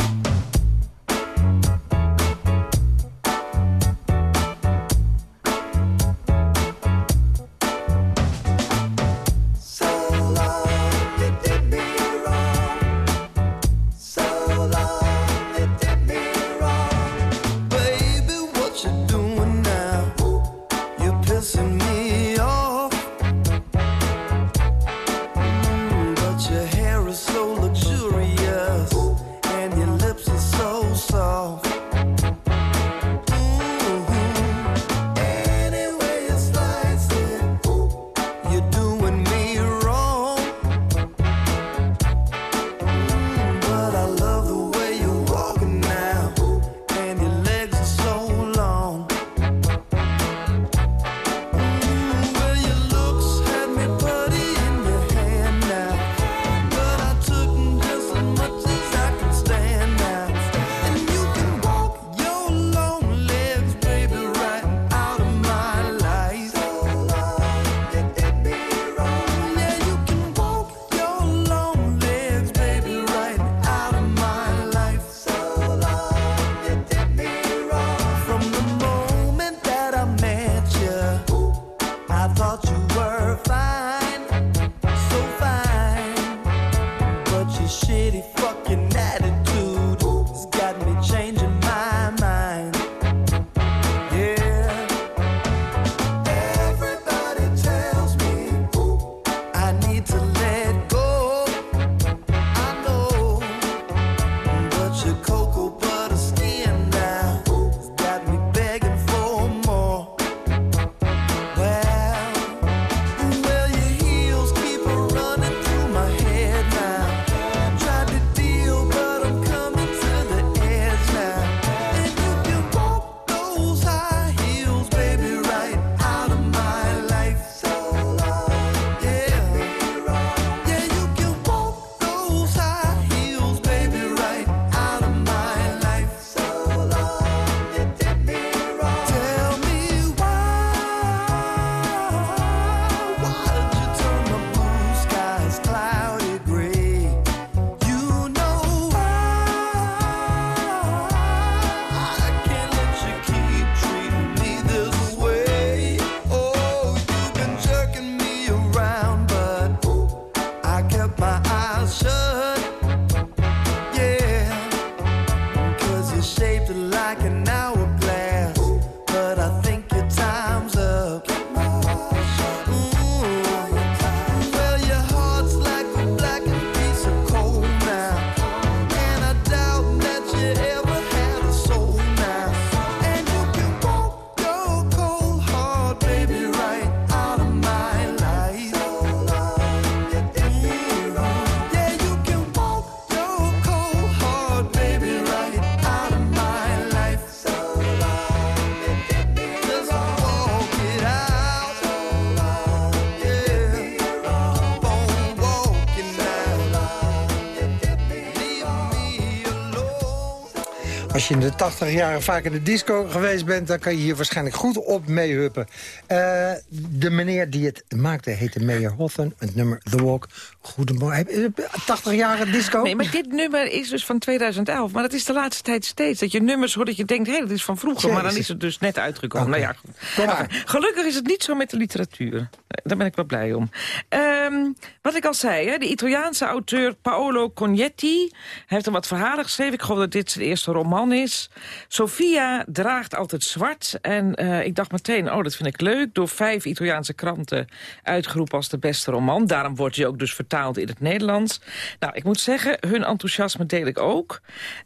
Als je in de 80 jaren vaak in de disco geweest bent... dan kan je hier waarschijnlijk goed op meehuppen. Uh, de meneer die het maakte heette Mayor Hawthorne. Het nummer The Walk. Goedemorgen. 80 jaren disco? Nee, maar dit nummer is dus van 2011. Maar dat is de laatste tijd steeds. Dat je nummers hoort dat je denkt, hé, dat is van vroeger. Maar dan is het dus net uitgekomen. Nou ja, goed. Gelukkig is het niet zo met de literatuur. Daar ben ik wel blij om. Um, wat ik al zei, hè, de Italiaanse auteur Paolo Cognetti... heeft er wat verhalen geschreven. Ik geloof dat dit zijn eerste roman is. Sofia draagt altijd zwart. En uh, ik dacht meteen, oh, dat vind ik leuk. Door vijf Italiaanse kranten uitgeroepen als de beste roman. Daarom wordt hij ook dus vertaald in het Nederlands. Nou, ik moet zeggen, hun enthousiasme deel ik ook.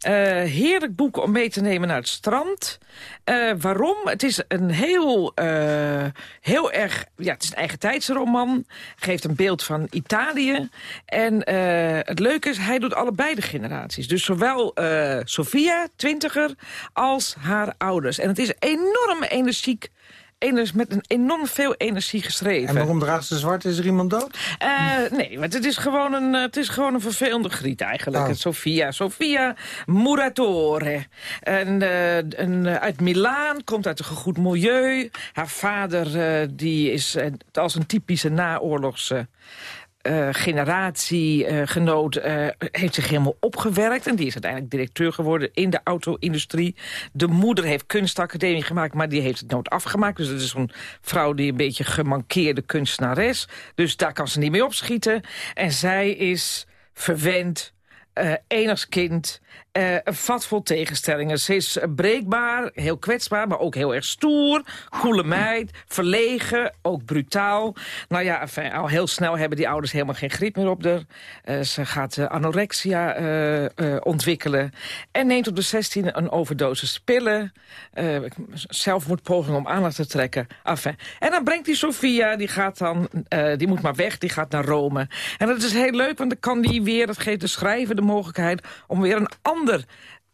Uh, heerlijk boek om mee te nemen naar het strand. Uh, waarom? Het is een heel, heel erg... Ja, het is een eigen tijdsroman. Geeft een beeld van Italië. En het leuke is, hij doet allebei de generaties. Dus zowel Sofia, twintiger, als haar ouders. En het is enorm energiek met een enorm veel energie geschreven. En waarom draagt ze zwart? Is er iemand dood? Uh, nee, want het is gewoon een, het is gewoon een vervelende griet eigenlijk. Oh. Sofia. Sofia Muratore. En, uh, een, uit Milaan, komt uit een gegoed milieu. Haar vader uh, die is als een typische naoorlogse uh, generatiegenoot uh, heeft zich helemaal opgewerkt. En die is uiteindelijk directeur geworden in de auto-industrie. De moeder heeft kunstacademie gemaakt, maar die heeft het nooit afgemaakt. Dus dat is zo'n vrouw die een beetje gemankeerde kunstenares. Dus daar kan ze niet mee opschieten. En zij is verwend, uh, enigskind uh, een vat vol tegenstellingen. Ze is breekbaar, heel kwetsbaar, maar ook heel erg stoer. Koele meid, verlegen, ook brutaal. Nou ja, al heel snel hebben die ouders helemaal geen grip meer op haar. Uh, ze gaat uh, anorexia ontwikkelen. En neemt op de 16 een overdosis pillen. zelfmoordpoging om aandacht te trekken. Enfin. En dan brengt die Sofia, die gaat dan, die moet maar weg, die gaat naar Rome. En dat is heel leuk, want dan kan die weer, dat geeft de schrijver de mogelijkheid... om weer een ander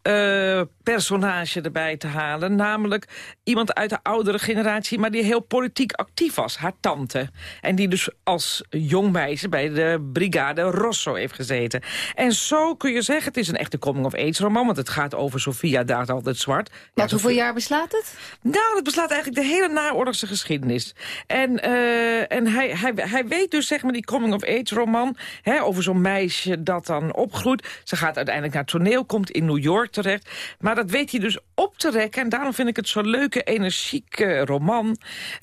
uh, personage erbij te halen. Namelijk iemand uit de oudere generatie, maar die heel politiek actief was. Haar tante. En die dus als jong meisje bij de Brigade Rosso heeft gezeten. En zo kun je zeggen, het is een echte coming-of-age roman. Want het gaat over Sofia Daart altijd zwart. Wat, hoeveel jaar beslaat het? Nou, het beslaat eigenlijk de hele naoorlogse geschiedenis. En, uh, en hij, hij, hij weet dus, zeg maar, die coming-of-age roman... Hè, over zo'n meisje dat dan opgroeit. Ze gaat uiteindelijk naar het toneel, komt in New York terecht. Maar dat weet hij dus op te rekken. En daarom vind ik het zo'n leuke, energieke roman.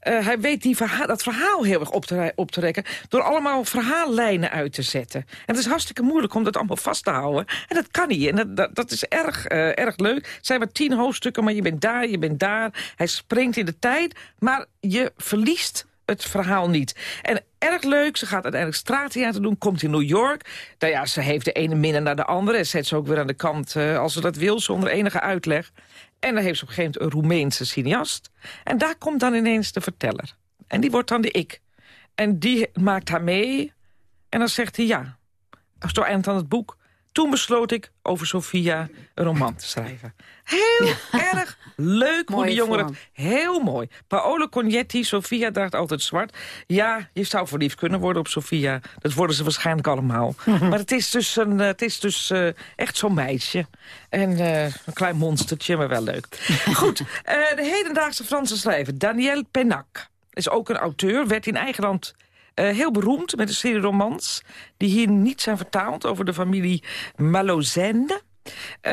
Uh, hij weet die verhaal, dat verhaal heel erg op te, op te rekken... door allemaal verhaallijnen uit te zetten. En het is hartstikke moeilijk om dat allemaal vast te houden. En dat kan niet. En dat, dat, is erg, uh, erg leuk. Het zijn maar tien hoofdstukken, maar je bent daar, je bent daar. Hij springt in de tijd, maar je verliest het verhaal niet. En erg leuk, ze gaat uiteindelijk straattheater doen, komt in New York. Nou ja, ze heeft de ene minder naar de andere... zet ze ook weer aan de kant uh, als ze dat wil, zonder enige uitleg. En dan heeft ze op een gegeven moment een Roemeense cineast. En daar komt dan ineens de verteller. En die wordt dan de ik. En die maakt haar mee. En dan zegt hij ja. Zo eind aan het boek. Toen besloot ik over Sofia een roman te schrijven. Heel erg leuk hoe die jongeren... Heel mooi. Paolo Cognetti, Sofia draagt altijd zwart. Ja, je zou verliefd kunnen worden op Sofia. Dat worden ze waarschijnlijk allemaal. *laughs* maar het is dus, een, het is dus uh, echt zo'n meisje. En uh, een klein monstertje, maar wel leuk. *laughs* Goed, uh, de hedendaagse Franse schrijver Daniel Pennac is ook een auteur. Werd in eigen land uh, heel beroemd met een serie romans... die hier niet zijn vertaald over de familie Malozende. Uh,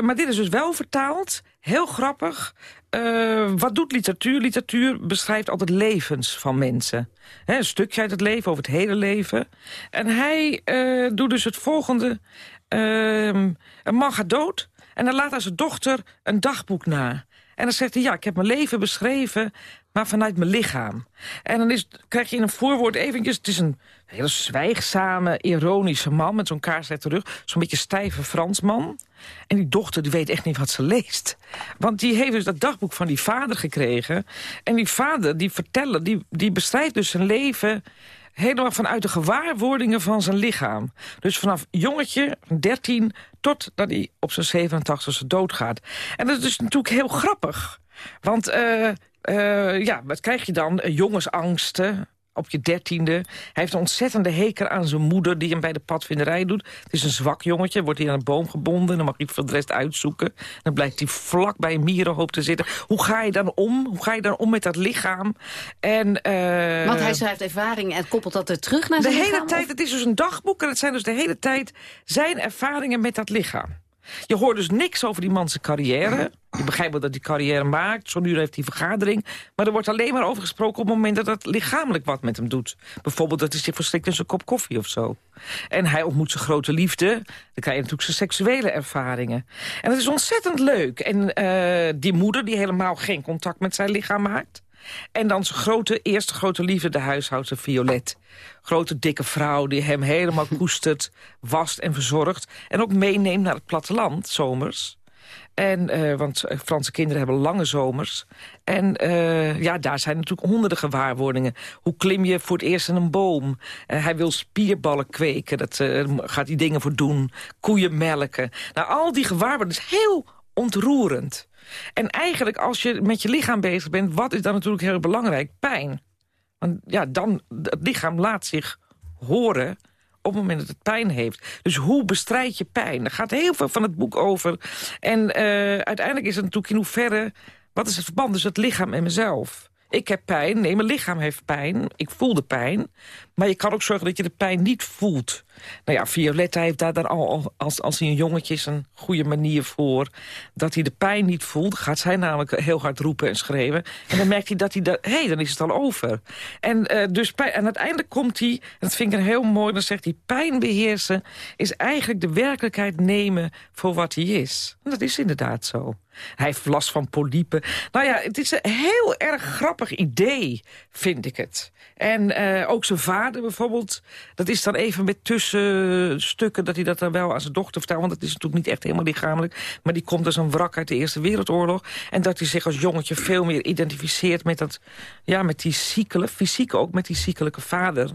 maar dit is dus wel vertaald. Heel grappig. Uh, wat doet literatuur? Literatuur beschrijft altijd levens van mensen. Een stukje uit het leven, over het hele leven. En hij doet dus het volgende. een man gaat dood en dan laat hij zijn dochter een dagboek na. En dan zegt hij, ja, ik heb mijn leven beschreven maar vanuit mijn lichaam. En dan is, krijg je in een voorwoord eventjes... het is een hele zwijgzame, ironische man met zo'n kaarsrechte rug. Zo'n beetje stijve Fransman. En die dochter die weet echt niet wat ze leest. Want die heeft dus dat dagboek van die vader gekregen. En die vader, die verteller, die, die beschrijft dus zijn leven helemaal vanuit de gewaarwordingen van zijn lichaam. Dus vanaf jongetje, 13, tot dat hij op zijn 87e doodgaat. En dat is natuurlijk heel grappig. Want uh, uh, ja, wat krijg je dan? Uh, jongensangsten, op je dertiende. Hij heeft een ontzettende heker aan zijn moeder... die hem bij de padvinderij doet. Het is een zwak jongetje, wordt hij aan een boom gebonden... dan mag hij voor de rest uitzoeken. Dan blijkt hij vlak bij een mierenhoop te zitten. Hoe ga je dan om? Hoe ga je dan om met dat lichaam? En, uh, Want hij schrijft ervaringen en koppelt dat er terug naar zijn De hele lichaam, tijd, het is dus een dagboek... en het zijn dus de hele tijd zijn ervaringen met dat lichaam. Je hoort dus niks over die manse carrière. Je begrijpt wel dat hij carrière maakt. Zo'n uur heeft hij vergadering. Maar er wordt alleen maar over gesproken op het moment dat het lichamelijk wat met hem doet. Bijvoorbeeld dat hij zich verstrikt in zijn kop koffie of zo. En hij ontmoet zijn grote liefde. Dan krijg je natuurlijk zijn seksuele ervaringen. En dat is ontzettend leuk. En uh, die moeder die helemaal geen contact met zijn lichaam maakt. En dan zijn grote, eerste grote liefde, de huishoudster Violet. Grote, dikke vrouw die hem helemaal *laughs* koestert, wast en verzorgt. En ook meeneemt naar het platteland, zomers. En, uh, want Franse kinderen hebben lange zomers. En uh, ja, daar zijn natuurlijk honderden gewaarwordingen. Hoe klim je voor het eerst in een boom? Uh, hij wil spierballen kweken, daar gaat hij dingen voor doen. Koeien melken. Nou, al die gewaarwordingen is heel ontroerend. En eigenlijk als je met je lichaam bezig bent... wat is dan natuurlijk heel belangrijk? Pijn. Want ja, dan, het lichaam laat zich horen op het moment dat het pijn heeft. Dus hoe bestrijd je pijn? Daar gaat heel veel van het boek over. En uh, uiteindelijk is het natuurlijk in hoeverre... wat is het verband tussen het lichaam en mezelf? Ik heb pijn, nee, mijn lichaam heeft pijn. Ik voel de pijn. Maar je kan ook zorgen dat je de pijn niet voelt. Nou ja, Violetta heeft daar dan al, als, als hij een jongetje is... een goede manier voor dat hij de pijn niet voelt. Gaat zij namelijk heel hard roepen en schreeuwen. En dan merkt hij dat hij... Hé, hey, dan is het al over. En, uh, dus pijn, en uiteindelijk komt hij... en dat vind ik heel mooi, dan zegt hij... pijn beheersen is eigenlijk de werkelijkheid nemen voor wat hij is. En dat is inderdaad zo. Hij heeft last van polypen. Nou ja, het is een heel erg grappig idee, vind ik het. En uh, ook zijn vader bijvoorbeeld, dat is dan even met tussenstukken... dat hij dat dan wel aan zijn dochter vertelt, want dat is natuurlijk niet echt helemaal lichamelijk. Maar die komt als een wrak uit de Eerste Wereldoorlog. En dat hij zich als jongetje veel meer identificeert met, dat, ja, met die ziekele, fysiek ook met die ziekelijke vader.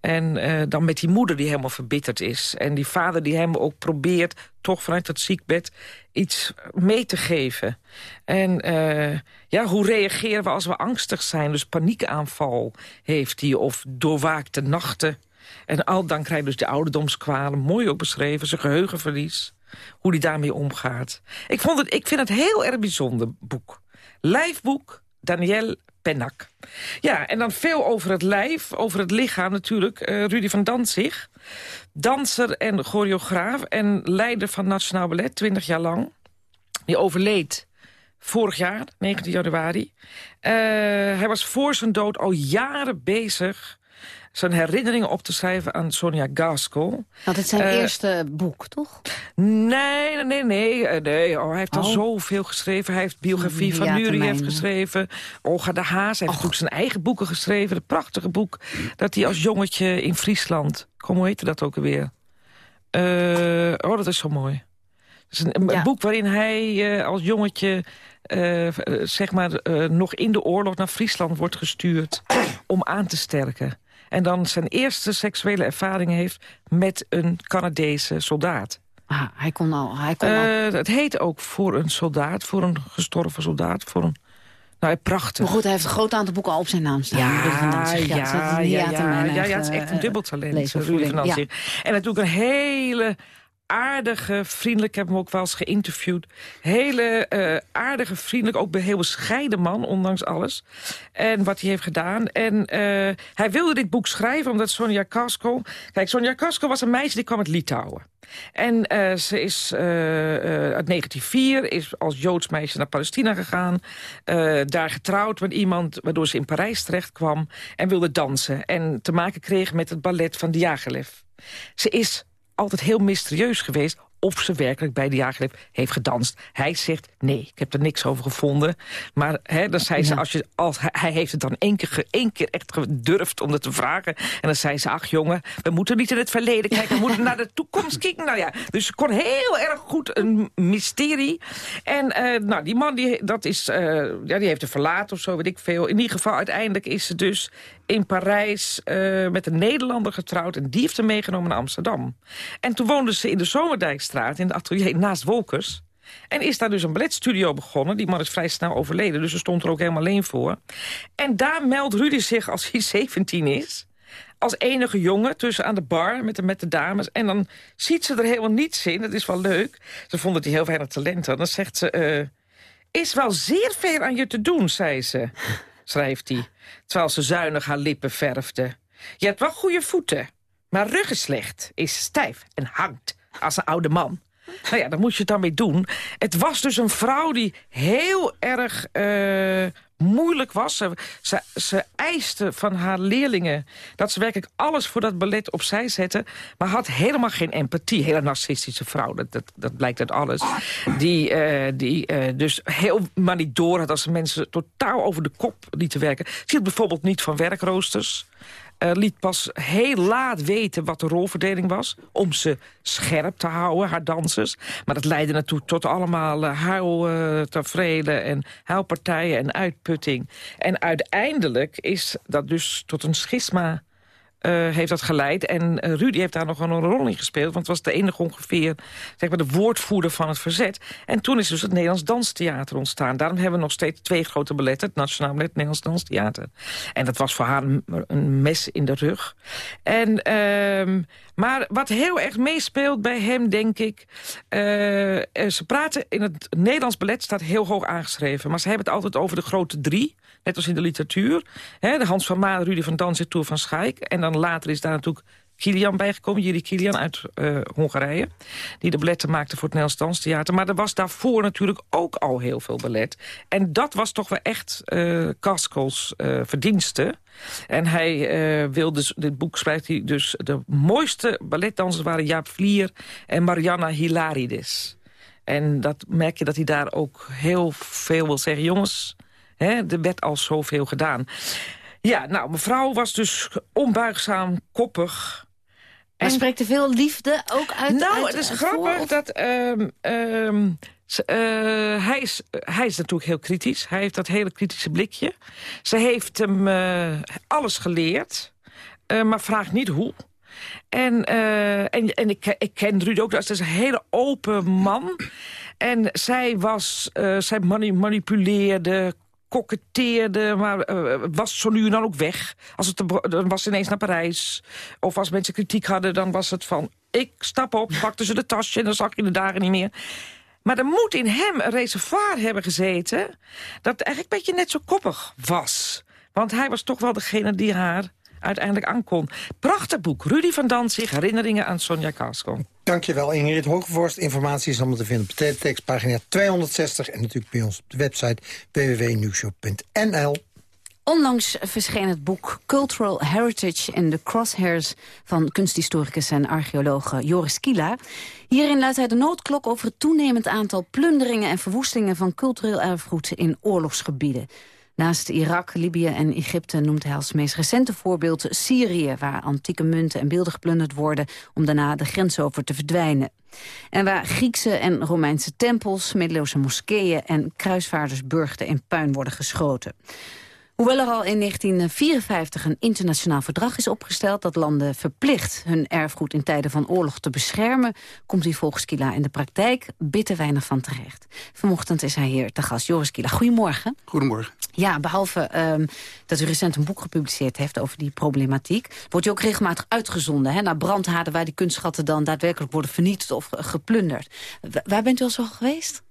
En uh, dan met die moeder die helemaal verbitterd is. En die vader die hem ook probeert, toch vanuit dat ziekbed, iets mee te geven. En uh, ja, hoe reageren we als we angstig zijn? Dus paniekaanval heeft hij, of doorwaakte nachten. En al dan krijg je dus de ouderdomskwalen, mooi ook beschreven, zijn geheugenverlies. Hoe die daarmee omgaat. Ik, vond het, ik vind het heel erg bijzonder boek. Lijfboek, Daniel Pennak. Ja, en dan veel over het lijf, over het lichaam natuurlijk. Uh, Rudy van Danzig, danser en choreograaf... en leider van Nationaal Ballet, 20 jaar lang. Die overleed vorig jaar, 19 januari. Uh, hij was voor zijn dood al jaren bezig zijn herinneringen op te schrijven aan Sonia Gaskell. Dat is zijn uh, eerste boek, toch? Nee, nee, nee. nee. Oh, hij heeft al oh. zoveel geschreven. Hij heeft biografie van Nureyev geschreven. Olga de Haas heeft ook zijn eigen boeken geschreven. Het prachtige boek dat hij als jongetje in Friesland... Kom, hoe heette dat ook alweer? Uh, oh, dat is zo mooi. Het is een, een ja. boek waarin hij uh, als jongetje... Uh, zeg maar, nog in de oorlog naar Friesland wordt gestuurd... om aan te sterken en dan zijn eerste seksuele ervaringen heeft met een Canadese soldaat. Ah, hij kon al. Hij kon al. Uh, het heet ook voor een soldaat, voor een gestorven soldaat, voor een... Nou, prachtig. Maar goed, hij heeft een groot aantal boeken al op zijn naam staan. Ja, ja, ja, ja, ja, het is echt een dubbeltalent. Ja. En natuurlijk een hele aardige, vriendelijk, heb hem ook wel eens geïnterviewd. Hele uh, aardige, vriendelijk, ook een heel bescheiden man, ondanks alles. En wat hij heeft gedaan. En uh, hij wilde dit boek schrijven omdat Sonja Kasko... Kijk, Sonja Kasko was een meisje die kwam uit Litouwen. En uh, ze is uit 1904 is als Joods meisje naar Palestina gegaan. Daar getrouwd met iemand waardoor ze in Parijs terecht kwam. En wilde dansen. En te maken kreeg met het ballet van Diaghilev. Ze is altijd heel mysterieus geweest of ze werkelijk bij de jager heeft gedanst. Hij zegt, nee, ik heb er niks over gevonden. Maar hè, dan zei ze, als je, als, hij heeft het dan één keer, één keer echt gedurfd om het te vragen. En dan zei ze, ach jongen, we moeten niet in het verleden kijken. We moeten naar de toekomst *laughs* kijken. Nou ja, dus ze kon heel erg goed een mysterie. En uh, nou, die man, die, dat is, uh, ja, die heeft er verlaten of zo, weet ik veel. In ieder geval, uiteindelijk is ze dus in Parijs uh, met een Nederlander getrouwd. En die heeft hem meegenomen naar Amsterdam. En toen woonden ze in de Zomerdijkstraat, in het atelier naast Wolkers. En is daar dus een balletstudio begonnen. Die man is vrij snel overleden, dus ze stond er ook helemaal alleen voor. En daar meldt Rudy zich als hij *laughs* 17 is als enige jongen tussen aan de bar met de, met de dames. En dan ziet ze er helemaal niets in. Dat is wel leuk. Ze vond dat hij heel weinig talent had. Dan zegt ze... Uh, is wel zeer veel aan je te doen, zei ze. Schrijft hij. Terwijl ze zuinig haar lippen verfde. Je hebt wel goede voeten. Maar rug is slecht. Is stijf en hangt. Als een oude man. Nou ja, daar moet je het dan mee doen. Het was dus een vrouw die heel erg uh, moeilijk was. Ze, ze, ze, eiste van haar leerlingen dat ze werkelijk alles voor dat ballet opzij zetten. Maar had helemaal geen empathie. Hele narcistische vrouw, dat, dat, dat blijkt uit alles. Die, uh, die uh, dus heel niet door had als mensen totaal over de kop lieten werken. Ze hield bijvoorbeeld niet van werkroosters uh, liet pas heel laat weten wat de rolverdeling was... om ze scherp te houden, haar dansers. Maar dat leidde naartoe tot allemaal uh, en huilpartijen en uitputting. En uiteindelijk is dat dus tot een schisma uh, heeft dat geleid. En uh, Rudy heeft daar nog een rol in gespeeld. Want was de enige ongeveer zeg maar, de woordvoerder van het verzet. En toen is dus het Nederlands Danstheater ontstaan. Daarom hebben we nog steeds twee grote balletten. Het Nationaal Ballet, het Nederlands Danstheater. En dat was voor haar een, mes in de rug. En, uh, maar wat heel erg meespeelt bij hem, denk ik... Uh, ze praten in het Nederlands ballet, staat heel hoog aangeschreven. Maar ze hebben het altijd over de grote drie net als in de literatuur. Hè, de Hans van Maan, Rudy van Dans en Tour van Schaik. En dan later is daar natuurlijk Kilian bijgekomen, Jiri Kilian uit uh, Hongarije. Die de balletten maakte voor het Nederlands Danstheater. Maar er was daarvoor natuurlijk ook al heel veel ballet. En dat was toch wel echt uh, Kaskels uh, verdienste. En hij wilde, dit boek schrijft hij dus... de mooiste balletdansers waren Jaap Vlier en Mariana Hilarides. En dat merk je dat hij daar ook heel veel wil zeggen. Jongens, Hè, er werd al zoveel gedaan. Ja, nou, mevrouw was dus onbuigzaam, koppig... En maar spreekt er veel liefde ook uit? Nou, het is grappig dat... Um, um, uh, hij, is, hij is natuurlijk heel kritisch. Hij heeft dat hele kritische blikje. Ze heeft hem uh, alles geleerd, uh, maar vraagt niet hoe. En, en, en ik, ik ken Ruud ook, dat is een hele open man. En zij was, zij manipuleerde, koketteerde, maar uh, was zo nu en dan ook weg. Als het dan was ineens naar Parijs. Of als mensen kritiek hadden, dan was het van... ik stap op, pakte ze de tasje en dan zag je de dagen niet meer. Maar er moet in hem een reservoir hebben gezeten... dat eigenlijk een beetje net zo koppig was. Want hij was toch wel degene die haar uiteindelijk aankon. Prachtig boek. Rudy van Danzig, herinneringen aan Sonja Kasko. Dankjewel Ingrid Hogevorst. Informatie is allemaal te vinden op de tekst, pagina 260... en natuurlijk bij ons op de website www.nieuwshop.nl. Onlangs verscheen het boek Cultural Heritage in the Crosshairs... van kunsthistoricus en archeoloog Joris Kila. Hierin luidt hij de noodklok over het toenemend aantal plunderingen... en verwoestingen van cultureel erfgoed in oorlogsgebieden. Naast Irak, Libië en Egypte noemt hij als meest recente voorbeeld Syrië... waar antieke munten en beelden geplunderd worden... om daarna de grens over te verdwijnen. En waar Griekse en Romeinse tempels, middeleeuwse moskeeën... en kruisvaardersburchten in puin worden geschoten. Hoewel er al in 1954 een internationaal verdrag is opgesteld... dat landen verplicht hun erfgoed in tijden van oorlog te beschermen... komt hij volgens Kila in de praktijk bitter weinig van terecht. Vanochtend is hij hier te gast. Joris Kila, goedemorgen. Goedemorgen. Ja, behalve um, dat u recent een boek gepubliceerd heeft over die problematiek... wordt u ook regelmatig uitgezonden hè, naar brandhaarden... waar die kunstschatten dan daadwerkelijk worden vernietigd of geplunderd. waar bent u al zo geweest?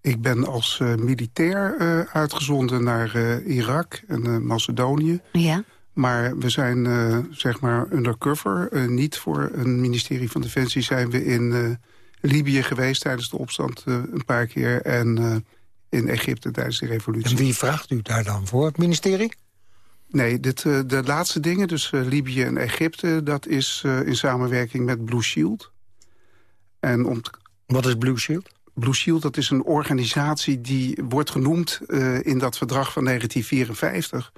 Ik ben als uh, militair uh, uitgezonden naar uh, Irak en Macedonië. Ja. Maar we zijn zeg maar undercover. niet voor een ministerie van Defensie zijn we in Libië geweest tijdens de opstand een paar keer. En in Egypte tijdens de revolutie. En wie vraagt u daar dan voor, het ministerie? Nee, dit, de laatste dingen, dus Libië en Egypte... dat is in samenwerking met Blue Shield. En om Wat is Blue Shield? Blue Shield, dat is een organisatie die wordt genoemd in dat verdrag van 1954.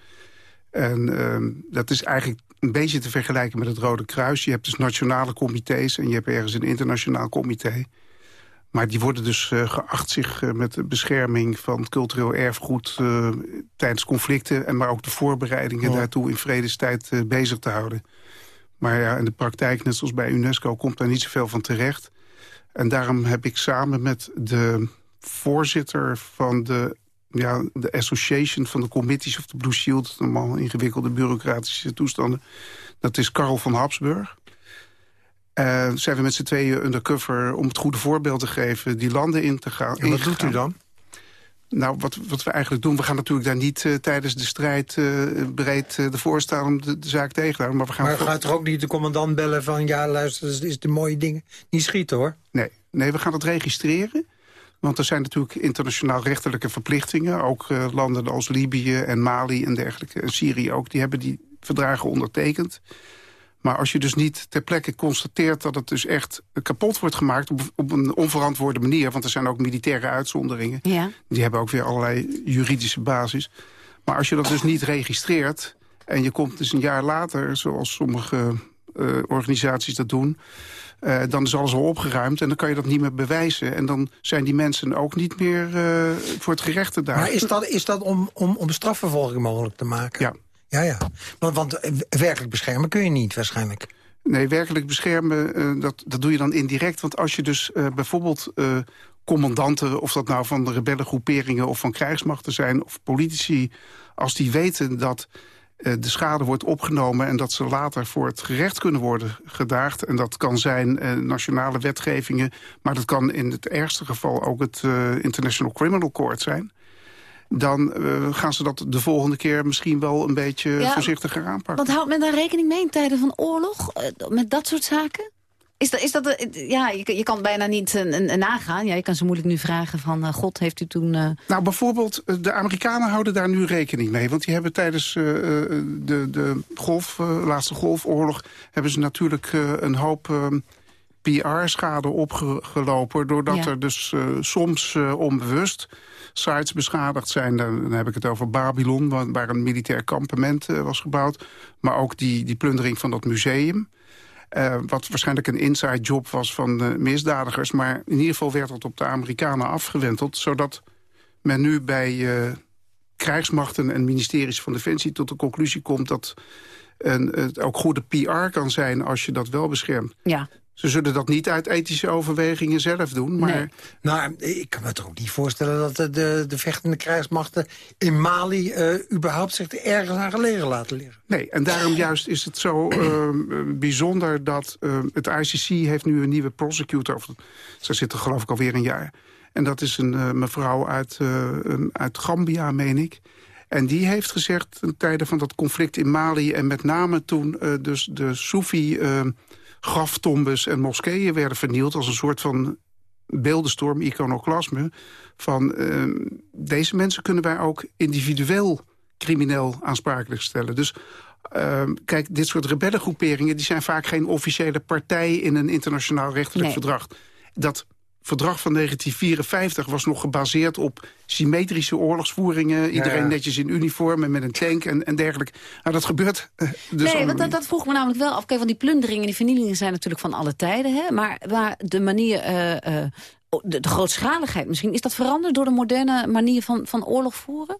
En uh, dat is eigenlijk een beetje te vergelijken met het Rode Kruis. Je hebt dus nationale comité's en je hebt ergens een internationaal comité. Maar die worden dus uh, geacht zich uh, met de bescherming van cultureel erfgoed... tijdens conflicten, en maar ook de voorbereidingen daartoe in vredestijd bezig te houden. Maar ja, in de praktijk, net zoals bij UNESCO, komt daar niet zoveel van terecht. En daarom heb ik samen met de voorzitter van de, ja, de Association van de Committees of the Blue Shield... allemaal ingewikkelde bureaucratische toestanden. Dat is Karl van Habsburg. Uh, zijn we met z'n tweeën undercover om het goede voorbeeld te geven... die landen in te gaan. En wat doet u dan? Nou, wat, wat we eigenlijk doen, we gaan natuurlijk daar niet uh, tijdens de strijd uh, breed uh, ervoor staan om de, de zaak tegen te houden. Maar we gaan maar gaat toch ook niet de commandant bellen van ja, luister, dat is de mooie dingen. Niet schieten hoor. Nee, nee, we gaan het registreren. Want er zijn natuurlijk internationaal rechtelijke verplichtingen. Ook landen als Libië en Mali en dergelijke, en Syrië ook, die hebben die verdragen ondertekend. Maar als je dus niet ter plekke constateert dat het dus echt kapot wordt gemaakt... op, op een onverantwoorde manier, want er zijn ook militaire uitzonderingen. Ja. Die hebben ook weer allerlei juridische basis. Maar als je dat dus niet registreert en je komt dus een jaar later... zoals sommige uh, organisaties dat doen... Uh, dan is alles al opgeruimd en dan kan je dat niet meer bewijzen. En dan zijn die mensen ook niet meer uh, voor het gerechte daar. Maar is dat, is dat om, om, om strafvervolging mogelijk te maken? Ja. Ja, ja. Want, want eh, werkelijk beschermen kun je niet waarschijnlijk. Nee, werkelijk beschermen, uh, dat, dat doe je dan indirect. Want als je dus uh, bijvoorbeeld commandanten... of dat nou van de rebellengroeperingen of van krijgsmachten zijn... of politici, als die weten dat de schade wordt opgenomen... en dat ze later voor het gerecht kunnen worden gedaagd... en dat kan zijn nationale wetgevingen... maar dat kan in het ergste geval ook het International Criminal Court zijn dan uh, gaan ze dat de volgende keer misschien wel een beetje ja, voorzichtiger aanpakken. Want houdt men daar rekening mee in tijden van oorlog? Uh, met dat soort zaken? Is dat, is dat uh, ja, je, je kan bijna niet nagaan. Ja, je kan ze moeilijk nu vragen van... God, heeft u toen... Nou, bijvoorbeeld, de Amerikanen houden daar nu rekening mee. Want die hebben tijdens de, de golf, laatste golfoorlog... hebben ze natuurlijk een hoop PR-schade opgelopen... doordat ja. er dus soms onbewust sites beschadigd zijn. Dan, heb ik het over Babylon, waar, waar een militair kampement uh, was gebouwd. Maar ook die, die plundering van dat museum. Wat waarschijnlijk een inside job was van misdadigers. Maar in ieder geval werd dat op de Amerikanen afgewenteld. Zodat men nu bij krijgsmachten en ministeries van Defensie tot de conclusie komt... dat een, het ook goede PR kan zijn als je dat wel beschermt. Ja. Ze zullen dat niet uit ethische overwegingen zelf doen. Maar... Nee. Nou, ik kan me toch ook niet voorstellen dat de, de, de vechtende krijgsmachten in Mali... Uh, überhaupt zich er ergens aan gelegen laten liggen. Nee, en daarom juist is het zo uh, bijzonder dat uh, het ICC heeft nu een nieuwe prosecutor. Ze zit er geloof ik alweer een jaar. En dat is een mevrouw uit, uit Gambia, meen ik. En die heeft gezegd, in tijden van dat conflict in Mali... en met name toen dus de Soefi graftombes en moskeeën werden vernield... als een soort van beeldenstorm, iconoclasme... van uh, deze mensen kunnen wij ook individueel crimineel aansprakelijk stellen. Dus uh, kijk, dit soort rebellengroeperingen... die zijn vaak geen officiële partij in een internationaal rechtelijk nee. verdrag. Dat verdrag van 1954 was nog gebaseerd op symmetrische oorlogsvoeringen. Iedereen ja, netjes in uniform en met een tank en, en dergelijke. Nou, dat gebeurt uh, dus Nee, want dat, dat vroeg me namelijk wel af. Kijk, want die plunderingen, die vernielingen zijn natuurlijk van alle tijden. Hè? Maar, maar de manier... Uh, uh, de, de grootschaligheid misschien, is dat veranderd door de moderne manier van, van oorlog voeren?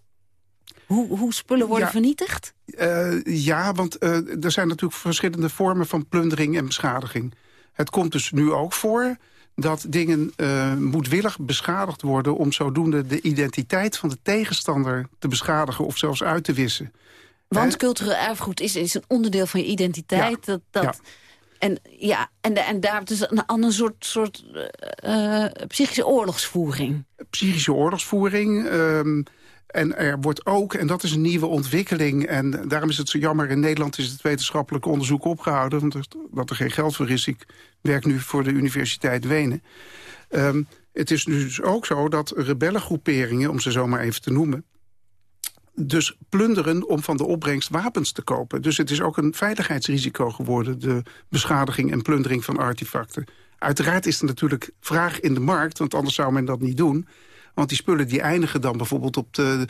Hoe, hoe spullen worden ja, vernietigd? Uh, ja, want er zijn natuurlijk verschillende vormen van plundering en beschadiging. Het komt dus nu ook voor dat dingen uh, moedwillig beschadigd worden... om zodoende de identiteit van de tegenstander te beschadigen... of zelfs uit te wissen. Want He? cultureel erfgoed is, is een onderdeel van je identiteit. Ja. Dat, dat, ja. En, ja, en, en daar is een ander soort, soort uh, psychische oorlogsvoering. Psychische oorlogsvoering... Um, en er wordt ook, en dat is een nieuwe ontwikkeling... en daarom is het zo jammer, in Nederland is het wetenschappelijk onderzoek opgehouden... want er, geen geld voor is. Ik werk nu voor de Universiteit Wenen. Um, het is dus ook zo dat rebellengroeperingen, om ze zo maar even te noemen... dus plunderen om van de opbrengst wapens te kopen. Dus het is ook een veiligheidsrisico geworden... de beschadiging en plundering van artefacten. Uiteraard is er natuurlijk vraag in de markt, want anders zou men dat niet doen... Want die spullen die eindigen dan bijvoorbeeld op de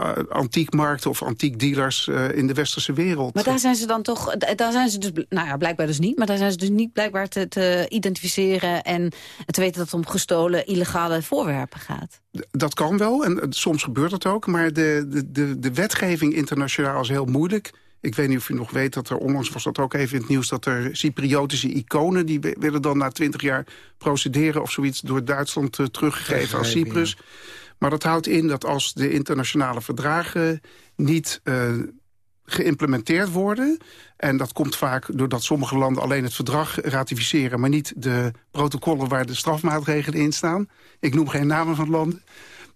uh, antiekmarkten of antiekdealers uh, in de westerse wereld. Maar daar zijn ze dan toch, daar zijn ze dus, nou ja, blijkbaar dus niet, maar daar zijn ze dus niet blijkbaar te, te identificeren en te weten dat het om gestolen illegale voorwerpen gaat. Dat kan wel en soms gebeurt dat ook, maar de, de, de, de wetgeving internationaal is heel moeilijk. Ik weet niet of u nog weet dat er onlangs was dat ook even in het nieuws... dat er Cypriotische iconen, die willen dan na twintig jaar procederen... of zoiets door Duitsland uh, teruggegeven aan Cyprus. Maar dat houdt in dat als de internationale verdragen niet... Uh, geïmplementeerd worden. En dat komt vaak doordat sommige landen alleen het verdrag ratificeren... maar niet de protocollen waar de strafmaatregelen in staan. Ik noem geen namen van landen.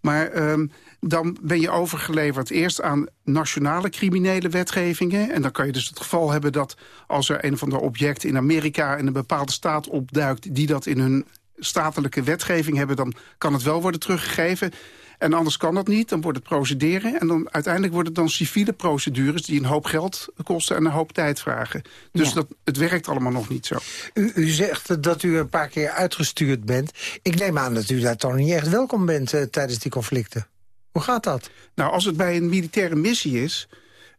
Maar um, dan ben je overgeleverd eerst aan nationale criminele wetgevingen. En dan kan je dus het geval hebben dat als er een van de objecten in Amerika... in een bepaalde staat opduikt die dat in hun statelijke wetgeving hebben... dan kan het wel worden teruggegeven. En anders kan dat niet, dan wordt het procederen. En dan, uiteindelijk worden het dan civiele procedures... die een hoop geld kosten en een hoop tijd vragen. Dus dat, het werkt allemaal nog niet zo. U, u, zegt dat u een paar keer uitgestuurd bent. Ik neem aan dat u daar toch niet echt welkom bent uh, tijdens die conflicten. Hoe gaat dat? Nou, als het bij een militaire missie is...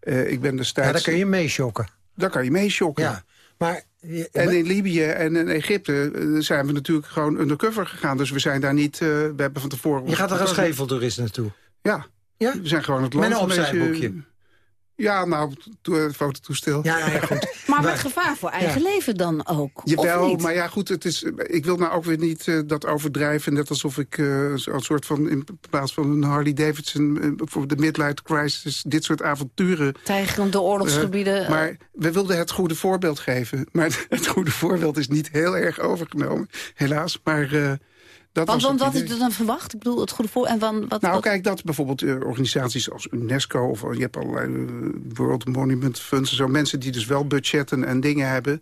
Uh, ik ben destijds... Ja, dan kun je meeschokken. Dan kan je meeschokken. Ja, maar... En in Libië en in Egypte eh, zijn we natuurlijk gewoon undercover gegaan. Dus we zijn daar niet... Uh, we hebben van tevoren... Je gaat er als scheveltoerist naartoe? Ja. ja. We zijn gewoon het land... Met een opzijboekje? Ja, nou, fototoestel. Ja, ja, goed. *laughs* maar met gevaar voor eigen ja. leven dan ook, Jawel, maar ja, goed, het is, ik wil nou ook weer niet uh, dat overdrijven. Net alsof ik uh, een soort van, in plaats van een Harley Davidson... Uh, voor de midlife crisis, dit soort avonturen... Tijgerende oorlogsgebieden. maar we wilden het goede voorbeeld geven. *laughs* Maar het goede voorbeeld is niet heel erg overgenomen, helaas. Maar... Dat want, want wat is er dan verwacht? Ik bedoel, het goede voor... En van, wat, nou, wat... kijk, dat bijvoorbeeld uh, organisaties als UNESCO... of je hebt allerlei uh, World Monument Funds... zo mensen die dus wel budgetten en dingen hebben...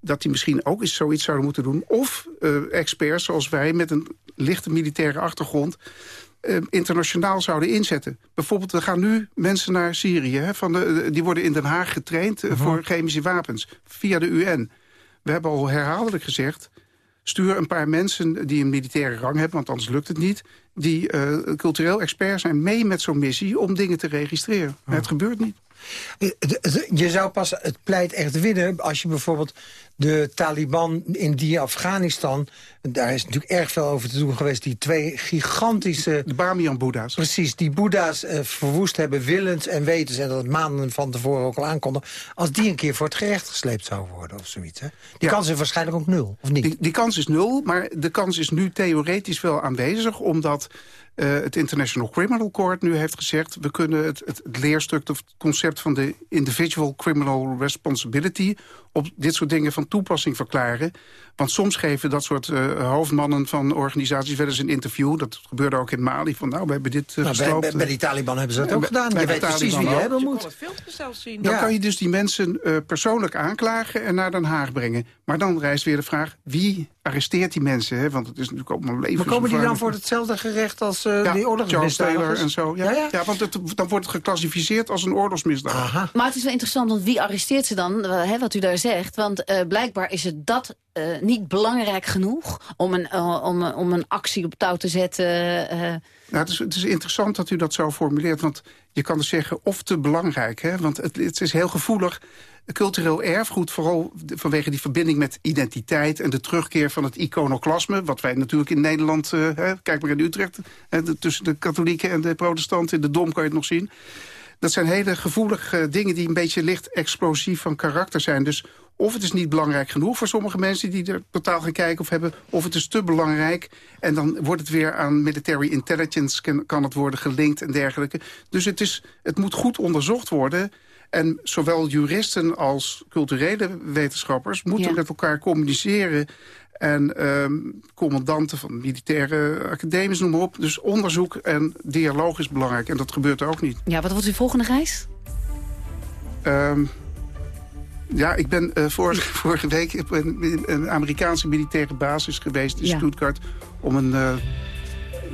dat die misschien ook eens zoiets zouden moeten doen. Of uh, experts zoals wij met een lichte militaire achtergrond... internationaal zouden inzetten. Bijvoorbeeld, er gaan nu mensen naar Syrië. Hè, van de, die worden in Den Haag getraind voor chemische wapens. Via de UN. We hebben al herhaaldelijk gezegd stuur een paar mensen die een militaire rang hebben... want anders lukt het niet... die uh, cultureel expert zijn mee met zo'n missie om dingen te registreren. Oh. Het gebeurt niet. Je zou pas het pleit echt winnen als je bijvoorbeeld de Taliban in die Afghanistan... daar is natuurlijk erg veel over te doen geweest... die twee gigantische... De Bamiyan-boeddha's. Precies, die boeddha's uh, verwoest hebben willens en wetens... en dat het maanden van tevoren ook al aankonden... als die een keer voor het gerecht gesleept zou worden of zoiets. Hè? Die ja. kans is waarschijnlijk ook nul, of niet? Die, die kans is nul, maar de kans is nu theoretisch wel aanwezig... omdat uh, het International Criminal Court nu heeft gezegd... we kunnen het, het, het leerstuk of het concept van de individual criminal responsibility... op dit soort dingen van toepassing verklaren. Want soms geven dat soort uh, hoofdmannen van organisaties wel eens een interview. Dat gebeurde ook in Mali. Van nou, we hebben dit uh, nou, bij, bij, bij, die Taliban hebben ze dat ook bij, gedaan. Je weet precies wie je hebben moet. Je kan het zelfs zien. Dan ja. kan je dus die mensen uh, persoonlijk aanklagen en naar Den Haag brengen. Maar dan rijst weer de vraag, wie arresteert die mensen? Hè? Want het is natuurlijk ook een leven. Maar komen die dan voor hetzelfde gerecht als uh, ja, die oorlogsmisdadigers? Charles Taylor en zo. Ja, ja, ja. want het, dan wordt het geclassificeerd als een oorlogsmisdaad. Aha. Maar het is wel interessant, want wie arresteert ze dan? Hè, wat u daar zegt. Want uh, blijkbaar is het dat uh, niet belangrijk genoeg om een, uh, om, om een actie op touw te zetten. Uh. Nou, het, is, het is interessant dat u dat zo formuleert, want je kan dus zeggen of te belangrijk. Hè? Want het, het is heel gevoelig. Cultureel erfgoed, vooral vanwege die verbinding met identiteit... en de terugkeer van het iconoclasme... wat wij natuurlijk in Nederland, hè, kijk maar in Utrecht... Tussen de katholieken en de protestanten, in de Dom kan je het nog zien... Dat zijn hele gevoelige dingen die een beetje licht explosief van karakter zijn. Dus of het is niet belangrijk genoeg voor sommige mensen die er totaal gaan kijken of hebben, of het is te belangrijk en dan wordt het weer aan military intelligence, kan, kan het worden gelinkt en dergelijke. Dus het, is, het moet goed onderzocht worden en zowel juristen als culturele wetenschappers moeten ja. met elkaar communiceren en um, commandanten van militaire academies, noem maar op. Dus onderzoek en dialoog is belangrijk. En dat gebeurt ook niet. Ja, wat wordt uw volgende reis? Um, ja, ik ben uh, vorige, *laughs* vorige week op een, een, Amerikaanse militaire basis geweest in ja. Stuttgart... om een uh,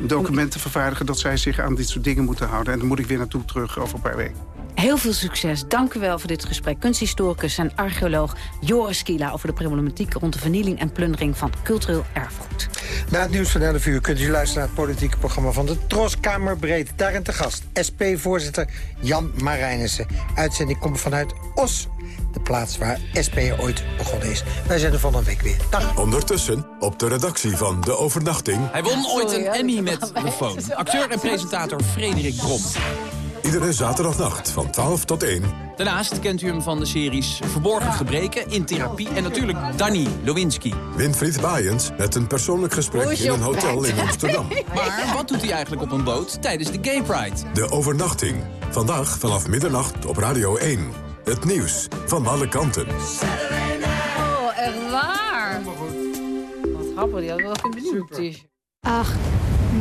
document te vervaardigen dat zij zich aan dit soort dingen moeten houden. En dan moet ik weer naartoe terug over een paar weken. Heel veel succes. Dank u wel voor dit gesprek. Kunsthistoricus en archeoloog Joris Kila... over de problematiek rond de vernieling en plundering van cultureel erfgoed. Na het nieuws van 11 uur kunt u luisteren naar het politieke programma van de Troskamer Breed. Daarin te gast SP-voorzitter Jan Marijnissen. Uitzending komt vanuit Os, de plaats waar SP ooit begonnen is. Wij zijn er van een week weer. Dag. Ondertussen op de redactie van De Overnachting... Hij won ooit een Emmy met de phone. Acteur en presentator Frederik Brom. Iedere zaterdagnacht van 12 tot 1. Daarnaast kent u hem van de series Verborgen Gebreken, In Therapie... en natuurlijk Danny Lewinsky. Winfried Baaiens met een persoonlijk gesprek in een hotel in Amsterdam. *laughs* Maar wat doet hij eigenlijk op een boot tijdens de Gay Pride? De overnachting. Vandaag vanaf middernacht op Radio 1. Het nieuws van alle kanten. Oh, echt waar? Wat grappig, die had wel benieuwd. 8,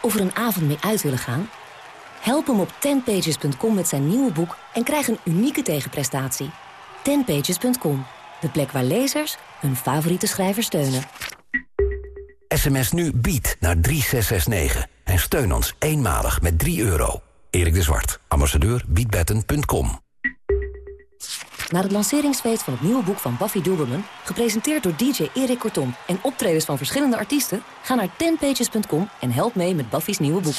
Of er een avond mee uit willen gaan? Help hem op 10pages.com met zijn nieuwe boek en krijg een unieke tegenprestatie. 10pages.com, de plek waar lezers hun favoriete schrijver steunen. SMS nu BIED naar 3669 en steun ons eenmalig met 3 euro. Erik de Zwart, ambassadeur biedbetten.com. Naar het lanceringsfeest van het nieuwe boek van Buffy Doberman... gepresenteerd door DJ Erik Kortom en optredens van verschillende artiesten... ga naar 10pages.com en help mee met Buffy's nieuwe boek.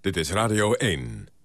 Dit is Radio 1.